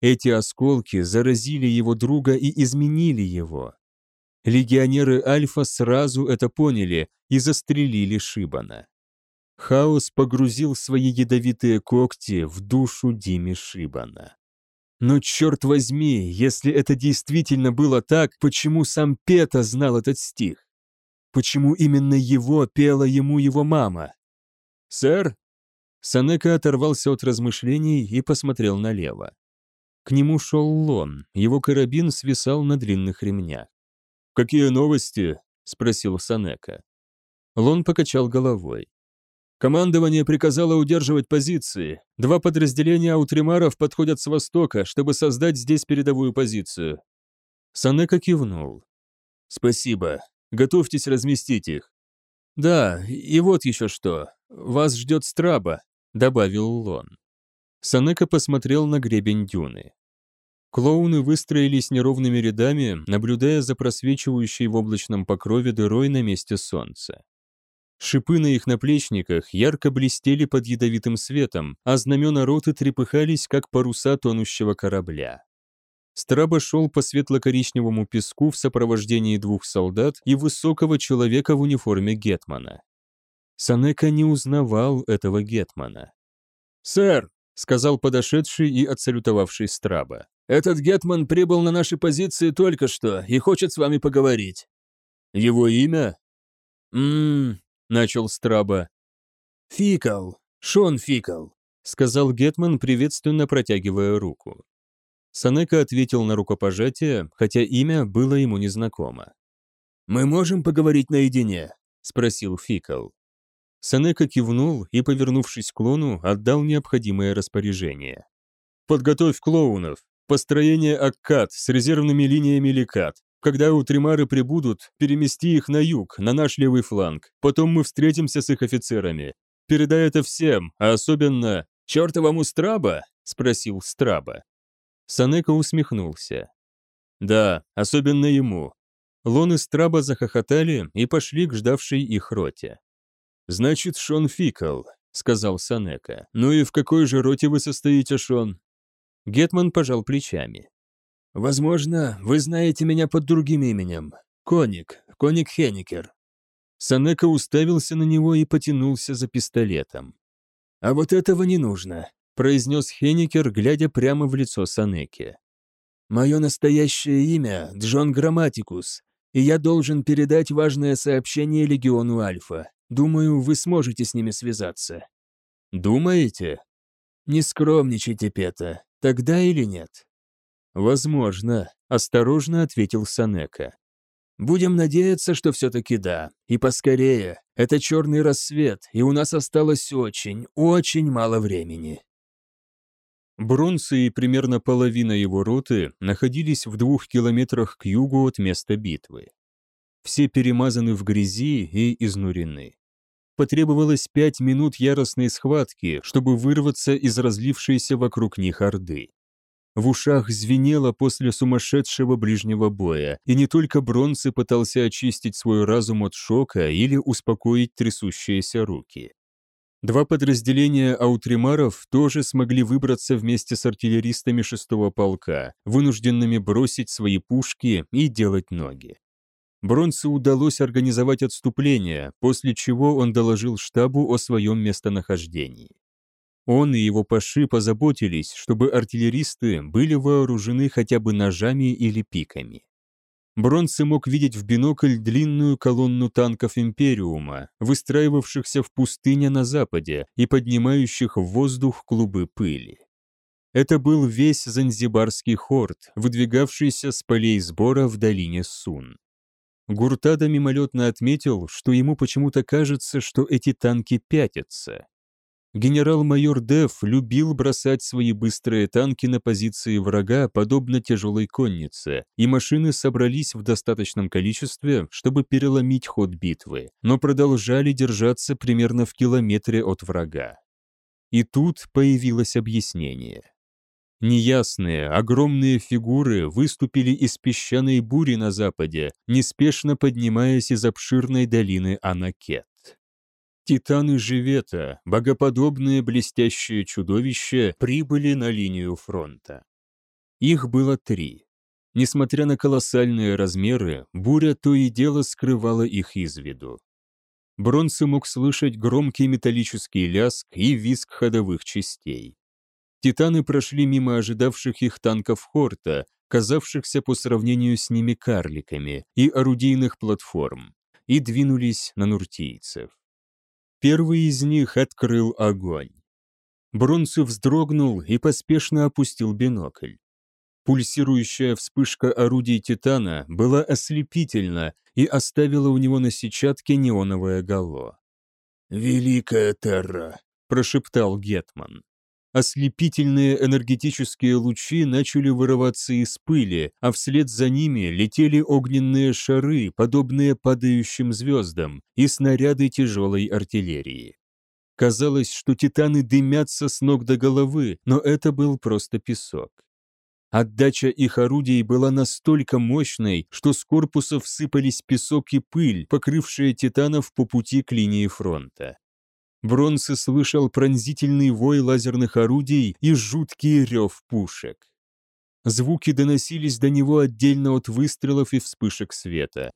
Эти осколки заразили его друга и изменили его. Легионеры Альфа сразу это поняли и застрелили Шибана. Хаос погрузил свои ядовитые когти в душу Дими Шибана. Но черт возьми, если это действительно было так, почему сам Пета знал этот стих? Почему именно его пела ему его мама? «Сэр?» Санека оторвался от размышлений и посмотрел налево. К нему шел Лон, его карабин свисал на длинных ремнях. «Какие новости?» — спросил Санека. Лон покачал головой. Командование приказало удерживать позиции. Два подразделения аутримаров подходят с востока, чтобы создать здесь передовую позицию. Санека кивнул. «Спасибо. Готовьтесь разместить их». «Да, и вот еще что. Вас ждет страба», — добавил Лон. Санека посмотрел на гребень дюны. Клоуны выстроились неровными рядами, наблюдая за просвечивающей в облачном покрове дырой на месте солнца. Шипы на их наплечниках ярко блестели под ядовитым светом, а знамена роты трепыхались, как паруса тонущего корабля. Страба шел по светло-коричневому песку в сопровождении двух солдат и высокого человека в униформе Гетмана. Санека не узнавал этого Гетмана. «Сэр!» — сказал подошедший и отсалютовавший Страба. Этот гетман прибыл на наши позиции только что и хочет с вами поговорить». «Его имя?» «Ммм...» — начал Страба. «Фикал. Шон Фикал», — сказал Гетман, приветственно протягивая руку. Санека ответил на рукопожатие, хотя имя было ему незнакомо. «Мы можем поговорить наедине?» — спросил Фикал. Санека кивнул и, повернувшись к клону, отдал необходимое распоряжение. «Подготовь клоунов. Построение Аккад с резервными линиями Лекат. Когда утримары прибудут, перемести их на юг, на наш левый фланг. Потом мы встретимся с их офицерами. Передай это всем, а особенно... «Чертовому Страба?» — спросил Страба. Санека усмехнулся. «Да, особенно ему». Лон и Страба захохотали и пошли к ждавшей их роте. «Значит, Шон Фикл», — сказал Санека. «Ну и в какой же роте вы состоите, Шон?» Гетман пожал плечами. «Возможно, вы знаете меня под другим именем. Коник, Коник Хеникер». Санека уставился на него и потянулся за пистолетом. «А вот этого не нужно», — произнес Хеникер, глядя прямо в лицо Санеке. «Мое настоящее имя — Джон Грамматикус, и я должен передать важное сообщение Легиону Альфа. Думаю, вы сможете с ними связаться». «Думаете?» «Не скромничайте, Пета. Тогда или нет?» «Возможно», — осторожно ответил Санека. «Будем надеяться, что все-таки да. И поскорее. Это черный рассвет, и у нас осталось очень, очень мало времени». Бронсы и примерно половина его роты находились в двух километрах к югу от места битвы. Все перемазаны в грязи и изнурены потребовалось пять минут яростной схватки, чтобы вырваться из разлившейся вокруг них орды. В ушах звенело после сумасшедшего ближнего боя, и не только Бронцы пытался очистить свой разум от шока или успокоить трясущиеся руки. Два подразделения аутримаров тоже смогли выбраться вместе с артиллеристами шестого полка, вынужденными бросить свои пушки и делать ноги. Бронцу удалось организовать отступление, после чего он доложил штабу о своем местонахождении. Он и его паши позаботились, чтобы артиллеристы были вооружены хотя бы ножами или пиками. Бронце мог видеть в бинокль длинную колонну танков Империума, выстраивавшихся в пустыне на западе и поднимающих в воздух клубы пыли. Это был весь занзибарский хорд, выдвигавшийся с полей сбора в долине Сун. Гуртада мимолетно отметил, что ему почему-то кажется, что эти танки пятятся, Генерал-майор Деф любил бросать свои быстрые танки на позиции врага, подобно тяжелой коннице, и машины собрались в достаточном количестве, чтобы переломить ход битвы, но продолжали держаться примерно в километре от врага. И тут появилось объяснение. Неясные, огромные фигуры выступили из песчаной бури на западе, неспешно поднимаясь из обширной долины Анакет. Титаны Живета, богоподобные блестящие чудовища, прибыли на линию фронта. Их было три. Несмотря на колоссальные размеры, буря то и дело скрывала их из виду. Бронце мог слышать громкий металлический ляск и визг ходовых частей. Титаны прошли мимо ожидавших их танков Хорта, казавшихся по сравнению с ними карликами, и орудийных платформ, и двинулись на нуртийцев. Первый из них открыл огонь. Бронцев вздрогнул и поспешно опустил бинокль. Пульсирующая вспышка орудий Титана была ослепительна и оставила у него на сетчатке неоновое гало. «Великая Терра!» – прошептал Гетман. Ослепительные энергетические лучи начали вырываться из пыли, а вслед за ними летели огненные шары, подобные падающим звездам, и снаряды тяжелой артиллерии. Казалось, что титаны дымятся с ног до головы, но это был просто песок. Отдача их орудий была настолько мощной, что с корпусов сыпались песок и пыль, покрывшие титанов по пути к линии фронта. Бронце слышал пронзительный вой лазерных орудий и жуткий рев пушек. Звуки доносились до него отдельно от выстрелов и вспышек света.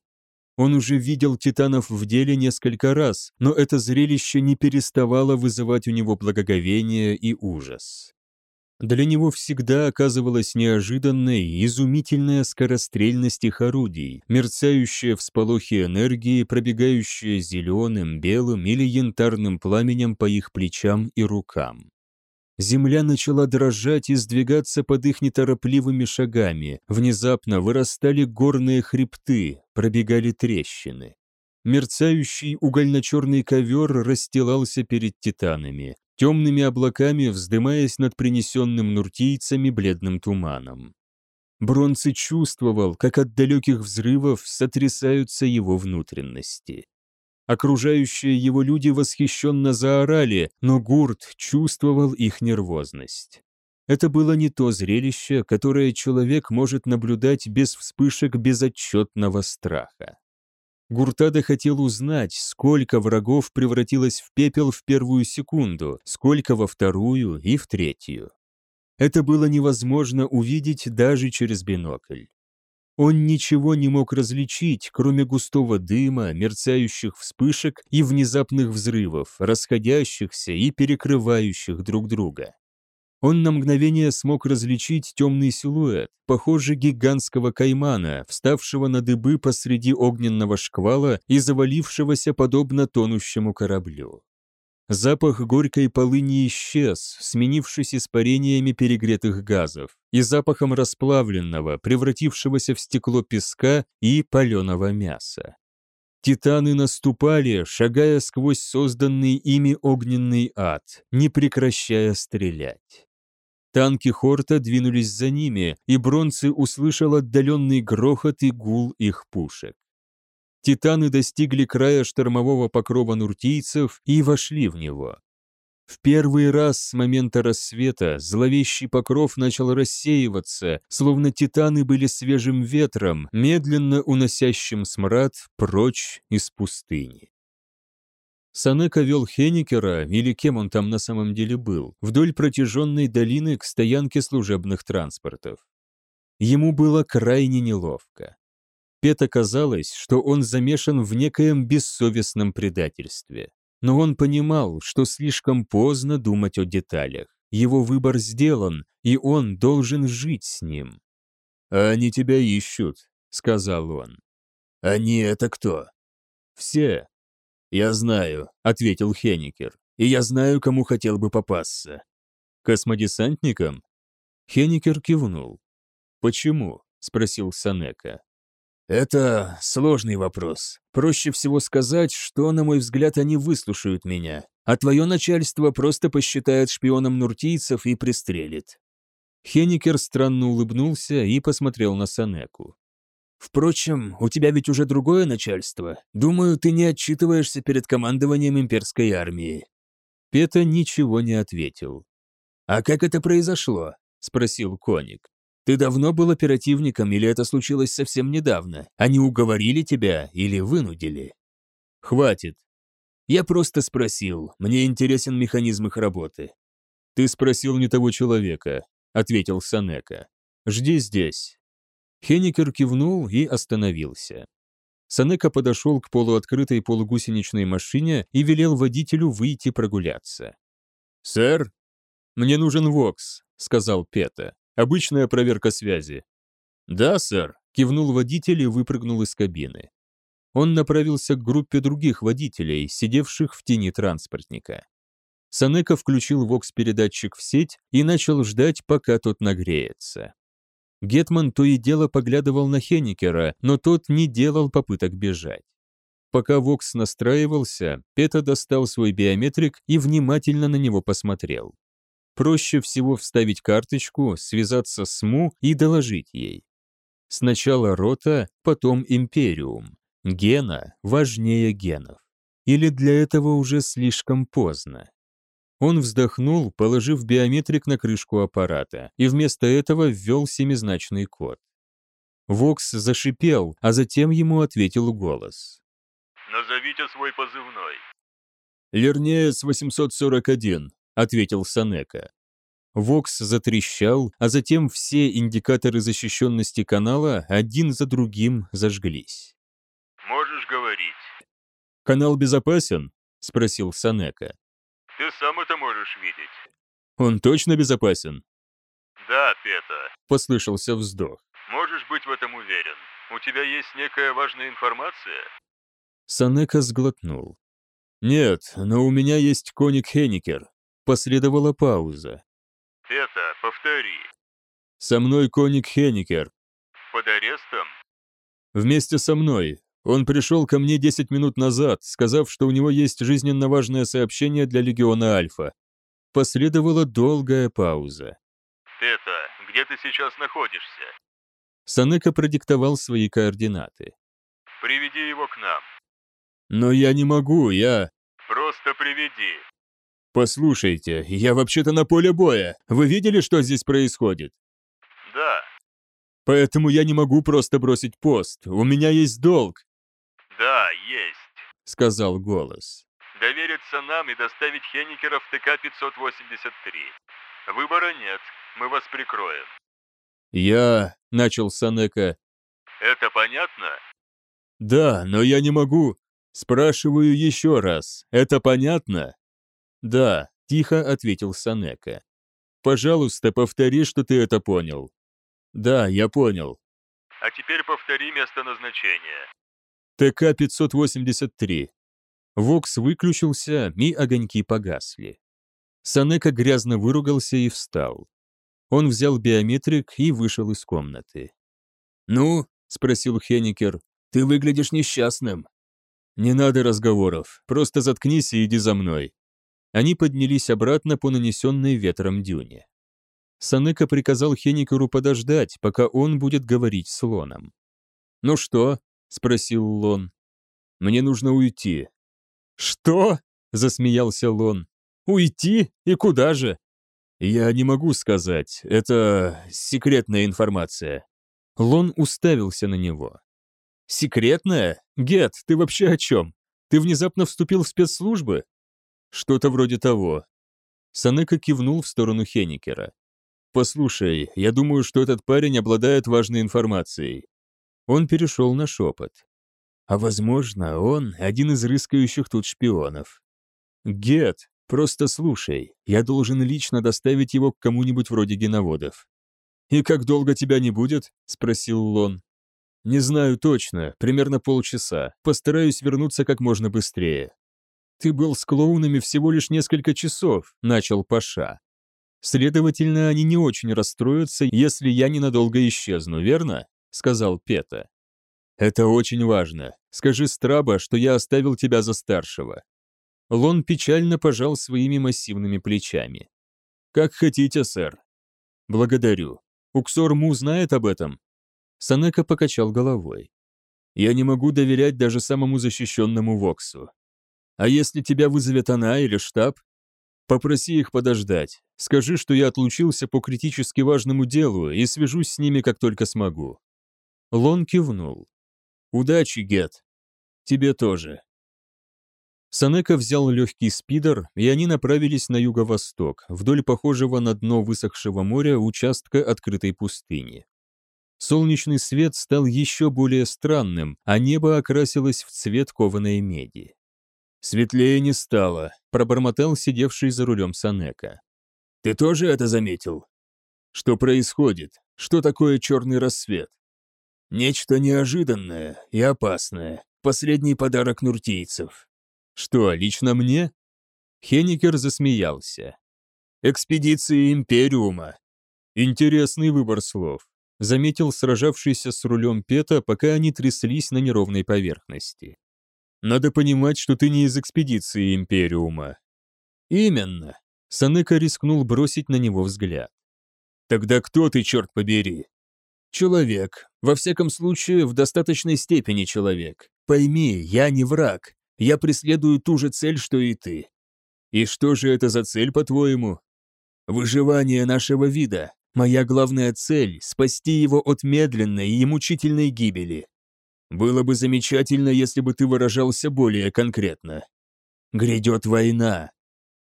Он уже видел титанов в деле несколько раз, но это зрелище не переставало вызывать у него благоговение и ужас. Для него всегда оказывалась неожиданной, изумительная скорострельность их орудий, мерцающая всполохи энергии, пробегающая зеленым, белым или янтарным пламенем по их плечам и рукам. Земля начала дрожать и сдвигаться под их неторопливыми шагами. Внезапно вырастали горные хребты, пробегали трещины. Мерцающий угольно-черный ковер расстилался перед титанами темными облаками вздымаясь над принесенным нуртийцами бледным туманом. Бронце чувствовал, как от далеких взрывов сотрясаются его внутренности. Окружающие его люди восхищенно заорали, но Гурт чувствовал их нервозность. Это было не то зрелище, которое человек может наблюдать без вспышек безотчетного страха. Гуртада хотел узнать, сколько врагов превратилось в пепел в первую секунду, сколько во вторую и в третью. Это было невозможно увидеть даже через бинокль. Он ничего не мог различить, кроме густого дыма, мерцающих вспышек и внезапных взрывов, расходящихся и перекрывающих друг друга. Он на мгновение смог различить темный силуэт, похожий гигантского каймана, вставшего на дыбы посреди огненного шквала и завалившегося подобно тонущему кораблю. Запах горькой полыни исчез, сменившись испарениями перегретых газов, и запахом расплавленного, превратившегося в стекло песка и паленого мяса. Титаны наступали, шагая сквозь созданный ими огненный ад, не прекращая стрелять. Танки Хорта двинулись за ними, и Бронцы услышал отдаленный грохот и гул их пушек. Титаны достигли края штормового покрова нуртийцев и вошли в него. В первый раз с момента рассвета зловещий покров начал рассеиваться, словно титаны были свежим ветром, медленно уносящим смрад прочь из пустыни. Санека вел Хеникера, или кем он там на самом деле был, вдоль протяженной долины к стоянке служебных транспортов. Ему было крайне неловко. Пета казалось, что он замешан в некоем бессовестном предательстве. Но он понимал, что слишком поздно думать о деталях. Его выбор сделан, и он должен жить с ним. «А они тебя ищут», — сказал он. «Они это кто?» «Все. «Я знаю», — ответил Хеникер, «и я знаю, кому хотел бы попасться». «Космодесантникам?» Хеникер кивнул. «Почему?» — спросил Санека. «Это сложный вопрос. Проще всего сказать, что, на мой взгляд, они выслушают меня, а твое начальство просто посчитает шпионом нуртийцев и пристрелит». Хеникер странно улыбнулся и посмотрел на Санеку. Впрочем, у тебя ведь уже другое начальство. Думаю, ты не отчитываешься перед командованием имперской армии». Пета ничего не ответил. «А как это произошло?» – спросил Коник. «Ты давно был оперативником или это случилось совсем недавно? Они уговорили тебя или вынудили?» «Хватит». «Я просто спросил. Мне интересен механизм их работы». «Ты спросил не того человека», — ответил Санека. «Жди здесь». Хеникер кивнул и остановился. Санека подошел к полуоткрытой полугусеничной машине и велел водителю выйти прогуляться. «Сэр?» «Мне нужен ВОКС», — сказал Пета. «Обычная проверка связи». «Да, сэр», — кивнул водитель и выпрыгнул из кабины. Он направился к группе других водителей, сидевших в тени транспортника. Санека включил ВОКС-передатчик в сеть и начал ждать, пока тот нагреется. Гетман то и дело поглядывал на Хеникера, но тот не делал попыток бежать. Пока Вокс настраивался, Пета достал свой биометрик и внимательно на него посмотрел. Проще всего вставить карточку, связаться с МУ и доложить ей. Сначала рота, потом империум. Гена важнее генов. Или для этого уже слишком поздно? Он вздохнул, положив биометрик на крышку аппарата, и вместо этого ввел семизначный код. Вокс зашипел, а затем ему ответил голос. «Назовите свой позывной». «Лернеец 841», — ответил Санека. Вокс затрещал, а затем все индикаторы защищенности канала один за другим зажглись. «Можешь говорить». «Канал безопасен?» — спросил Санека. Ты сам это можешь видеть. Он точно безопасен? Да, Пета. Послышался вздох. Можешь быть в этом уверен. У тебя есть некая важная информация? Санека сглотнул. Нет, но у меня есть коник Хеникер. Последовала пауза. Пета, повтори. Со мной коник Хеникер. Под арестом? Вместе со мной. Он пришел ко мне 10 минут назад, сказав, что у него есть жизненно важное сообщение для Легиона Альфа. Последовала долгая пауза. «Это, где ты сейчас находишься?» Санека продиктовал свои координаты. «Приведи его к нам». «Но я не могу, я...» «Просто приведи». «Послушайте, я вообще-то на поле боя. Вы видели, что здесь происходит?» «Да». «Поэтому я не могу просто бросить пост. У меня есть долг. Сказал голос. «Довериться нам и доставить Хеникера в ТК-583. Выбора нет, мы вас прикроем». «Я...» — начал Санека. «Это понятно?» «Да, но я не могу. Спрашиваю еще раз. Это понятно?» «Да», — тихо ответил Санека. «Пожалуйста, повтори, что ты это понял». «Да, я понял». «А теперь повтори место назначения». ТК-583. Вокс выключился, и огоньки погасли. Санека грязно выругался и встал. Он взял биометрик и вышел из комнаты. «Ну?» — спросил Хеникер. «Ты выглядишь несчастным». «Не надо разговоров, просто заткнись и иди за мной». Они поднялись обратно по нанесенной ветром дюне. Санека приказал Хеникеру подождать, пока он будет говорить с Лоном. «Ну что, спросил Лон. Мне нужно уйти. Что? засмеялся Лон. Уйти? И куда же? Я не могу сказать. Это секретная информация. Лон уставился на него. Секретная? Гет, ты вообще о чем? Ты внезапно вступил в спецслужбы?» «Что-то вроде того». Санека кивнул в сторону Хеникера. «Послушай, я думаю, что этот парень обладает важной информацией». Он перешел на шепот. «А возможно, он один из рыскающих тут шпионов». «Гет, просто слушай, я должен лично доставить его к кому-нибудь вроде геноводов». «И как долго тебя не будет?» — спросил Лон. «Не знаю точно, примерно полчаса. Постараюсь вернуться как можно быстрее». «Ты был с клоунами всего лишь несколько часов», — начал Паша. «Следовательно, они не очень расстроятся, если я ненадолго исчезну, верно?» — сказал Пета. «Это очень важно. Скажи Страба, что я оставил тебя за старшего». Лон печально пожал своими массивными плечами. «Как хотите, сэр». «Благодарю. Уксор Му знает об этом?» Санека покачал головой. «Я не могу доверять даже самому защищенному Воксу. А если тебя вызовет она или штаб? Попроси их подождать. Скажи, что я отлучился по критически важному делу и свяжусь с ними, как только смогу». Лон кивнул. «Удачи, Гет. Тебе тоже». Санека взял легкий спидер, и они направились на юго-восток, вдоль похожего на дно высохшего моря участка открытой пустыни. Солнечный свет стал еще более странным, а небо окрасилось в цвет кованой меди. «Светлее не стало», — пробормотал сидевший за рулем Санека. «Ты тоже это заметил?» «Что происходит? Что такое черный рассвет?» «Нечто неожиданное и опасное. Последний подарок нуртийцев». «Что, лично мне?» Хеникер засмеялся. «Экспедиции Империума». Интересный выбор слов заметил сражавшийся с рулем Пета, пока они тряслись на неровной поверхности. «Надо понимать, что ты не из экспедиции Империума». «Именно», — Санека рискнул бросить на него взгляд. «Тогда кто ты, черт побери?» «Человек. Во всяком случае, в достаточной степени человек. Пойми, я не враг. Я преследую ту же цель, что и ты». «И что же это за цель, по-твоему?» «Выживание нашего вида. Моя главная цель — спасти его от медленной и мучительной гибели. Было бы замечательно, если бы ты выражался более конкретно. Грядет война.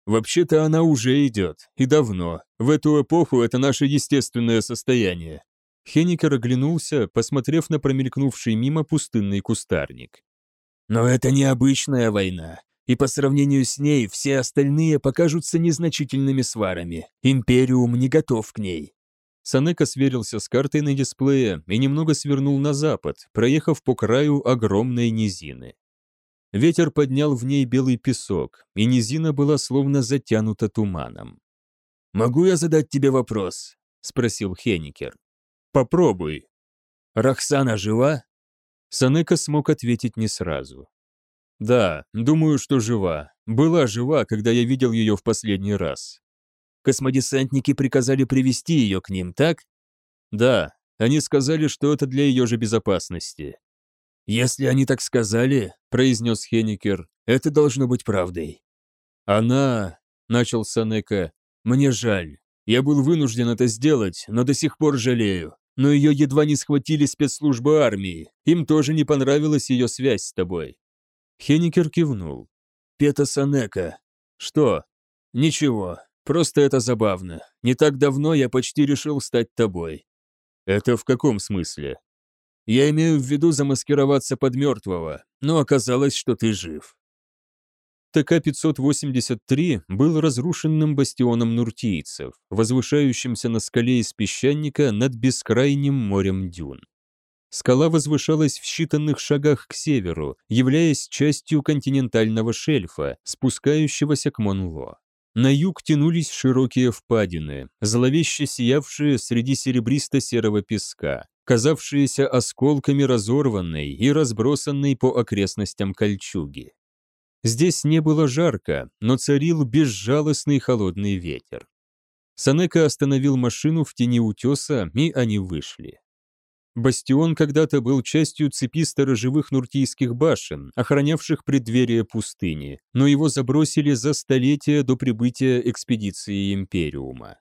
Вообще-то она уже идет, и давно. В эту эпоху это наше естественное состояние. Хенникер оглянулся, посмотрев на промелькнувший мимо пустынный кустарник. Но это необычная война и по сравнению с ней все остальные покажутся незначительными сварами. Империум не готов к ней. Санека сверился с картой на дисплее и немного свернул на запад, проехав по краю огромной низины. Ветер поднял в ней белый песок, и низина была словно затянута туманом. «Могу я задать тебе вопрос?» — спросил Хеникер. «Попробуй». «Рахсана жива?» Санека смог ответить не сразу. «Да, думаю, что жива. Была жива, когда я видел ее в последний раз». «Космодесантники приказали привести ее к ним, так?» «Да, они сказали, что это для ее же безопасности». «Если они так сказали», — произнес Хеникер, — «это должно быть правдой». «Она...» — начал Санека. «Мне жаль. Я был вынужден это сделать, но до сих пор жалею. Но ее едва не схватили спецслужбы армии. Им тоже не понравилась ее связь с тобой. Хеникер кивнул. «Пета Санека». «Что?» «Ничего, просто это забавно. Не так давно я почти решил стать тобой». «Это в каком смысле?» «Я имею в виду замаскироваться под мертвого, но оказалось, что ты жив». ТК-583 был разрушенным бастионом нуртийцев, возвышающимся на скале из песчаника над бескрайним морем дюн. Скала возвышалась в считанных шагах к северу, являясь частью континентального шельфа, спускающегося к Монло. На юг тянулись широкие впадины, зловеще сиявшие среди серебристо-серого песка, казавшиеся осколками разорванной и разбросанной по окрестностям кольчуги. Здесь не было жарко, но царил безжалостный холодный ветер. Санека остановил машину в тени утеса, и они вышли. Бастион когда-то был частью цепи сторожевых нуртийских башен, охранявших преддверие пустыни, но его забросили за столетия до прибытия экспедиции Империума.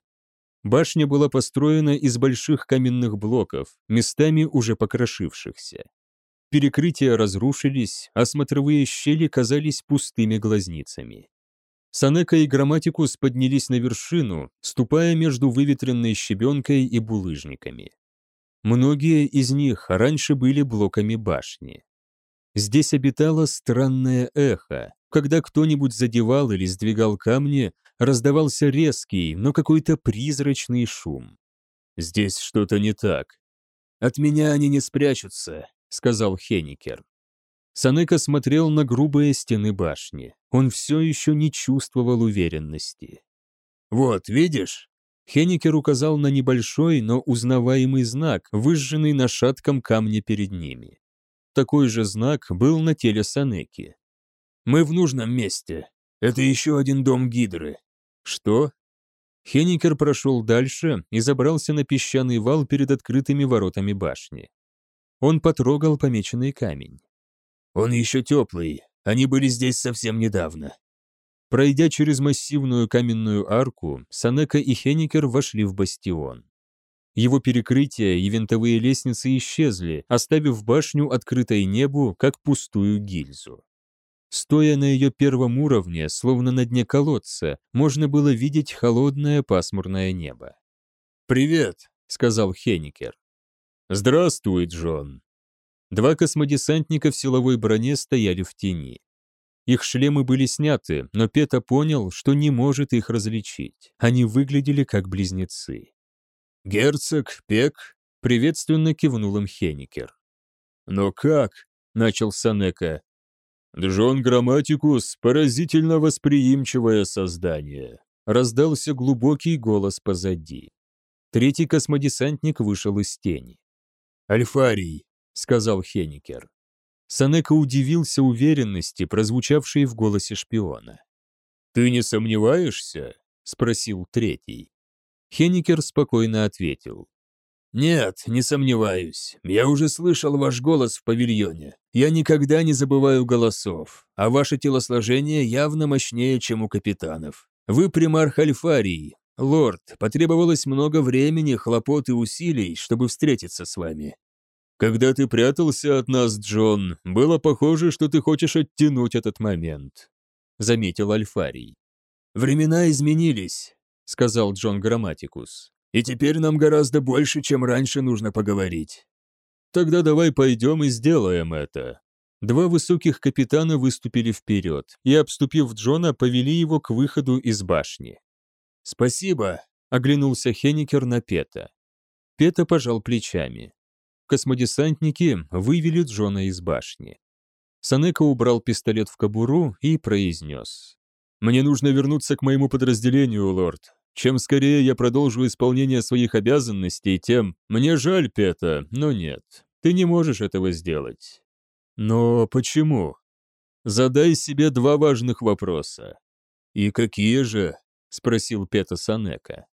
Башня была построена из больших каменных блоков, местами уже покрошившихся. Перекрытия разрушились, а смотровые щели казались пустыми глазницами. Санека и Грамматикус поднялись на вершину, ступая между выветренной щебенкой и булыжниками. Многие из них раньше были блоками башни. Здесь обитало странное эхо. Когда кто-нибудь задевал или сдвигал камни, раздавался резкий, но какой-то призрачный шум. «Здесь что-то не так». «От меня они не спрячутся», — сказал Хеникер. Санека смотрел на грубые стены башни. Он все еще не чувствовал уверенности. «Вот, видишь?» Хеникер указал на небольшой, но узнаваемый знак, выжженный на шатком камне перед ними. Такой же знак был на теле Санеки. «Мы в нужном месте. Это еще один дом Гидры». «Что?» Хеникер прошел дальше и забрался на песчаный вал перед открытыми воротами башни. Он потрогал помеченный камень. «Он еще теплый. Они были здесь совсем недавно». Пройдя через массивную каменную арку, Санека и Хеникер вошли в бастион. Его перекрытия и винтовые лестницы исчезли, оставив башню открытой небу, как пустую гильзу. Стоя на ее первом уровне, словно на дне колодца, можно было видеть холодное пасмурное небо. «Привет», — сказал Хеникер. «Здравствуй, Джон». Два космодесантника в силовой броне стояли в тени. Их шлемы были сняты, но Пета понял, что не может их различить. Они выглядели как близнецы. «Герцог, Пек», — приветственно кивнул им Хеникер. «Но как?» — начал Санека. «Джон Грамматикус — поразительно восприимчивое создание», — раздался глубокий голос позади. Третий космодесантник вышел из тени. «Альфарий», — сказал Хеникер. Санека удивился уверенности, прозвучавшей в голосе шпиона. «Ты не сомневаешься?» — спросил третий. Хеникер спокойно ответил. «Нет, не сомневаюсь. Я уже слышал ваш голос в павильоне. Я никогда не забываю голосов, а ваше телосложение явно мощнее, чем у капитанов. Вы примарх Альфарии. Лорд, потребовалось много времени, хлопот и усилий, чтобы встретиться с вами. Когда ты прятался от нас, Джон, было похоже, что ты хочешь оттянуть этот момент», — заметил Альфарий. «Времена изменились. — сказал Джон Грамматикус. «И теперь нам гораздо больше, чем раньше нужно поговорить». «Тогда давай пойдем и сделаем это». Два высоких капитана выступили вперед и, обступив Джона, повели его к выходу из башни. «Спасибо», — оглянулся Хеникер на Пета. Пета пожал плечами. Космодесантники вывели Джона из башни. Санека убрал пистолет в кобуру и произнес. «Мне нужно вернуться к моему подразделению, лорд. Чем скорее я продолжу исполнение своих обязанностей, тем мне жаль, Пета, но нет, ты не можешь этого сделать. Но почему? Задай себе два важных вопроса. И какие же? Спросил Пета Санека.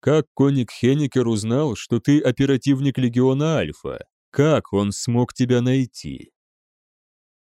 Как Коник Хенникер узнал, что ты оперативник Легиона Альфа? Как он смог тебя найти?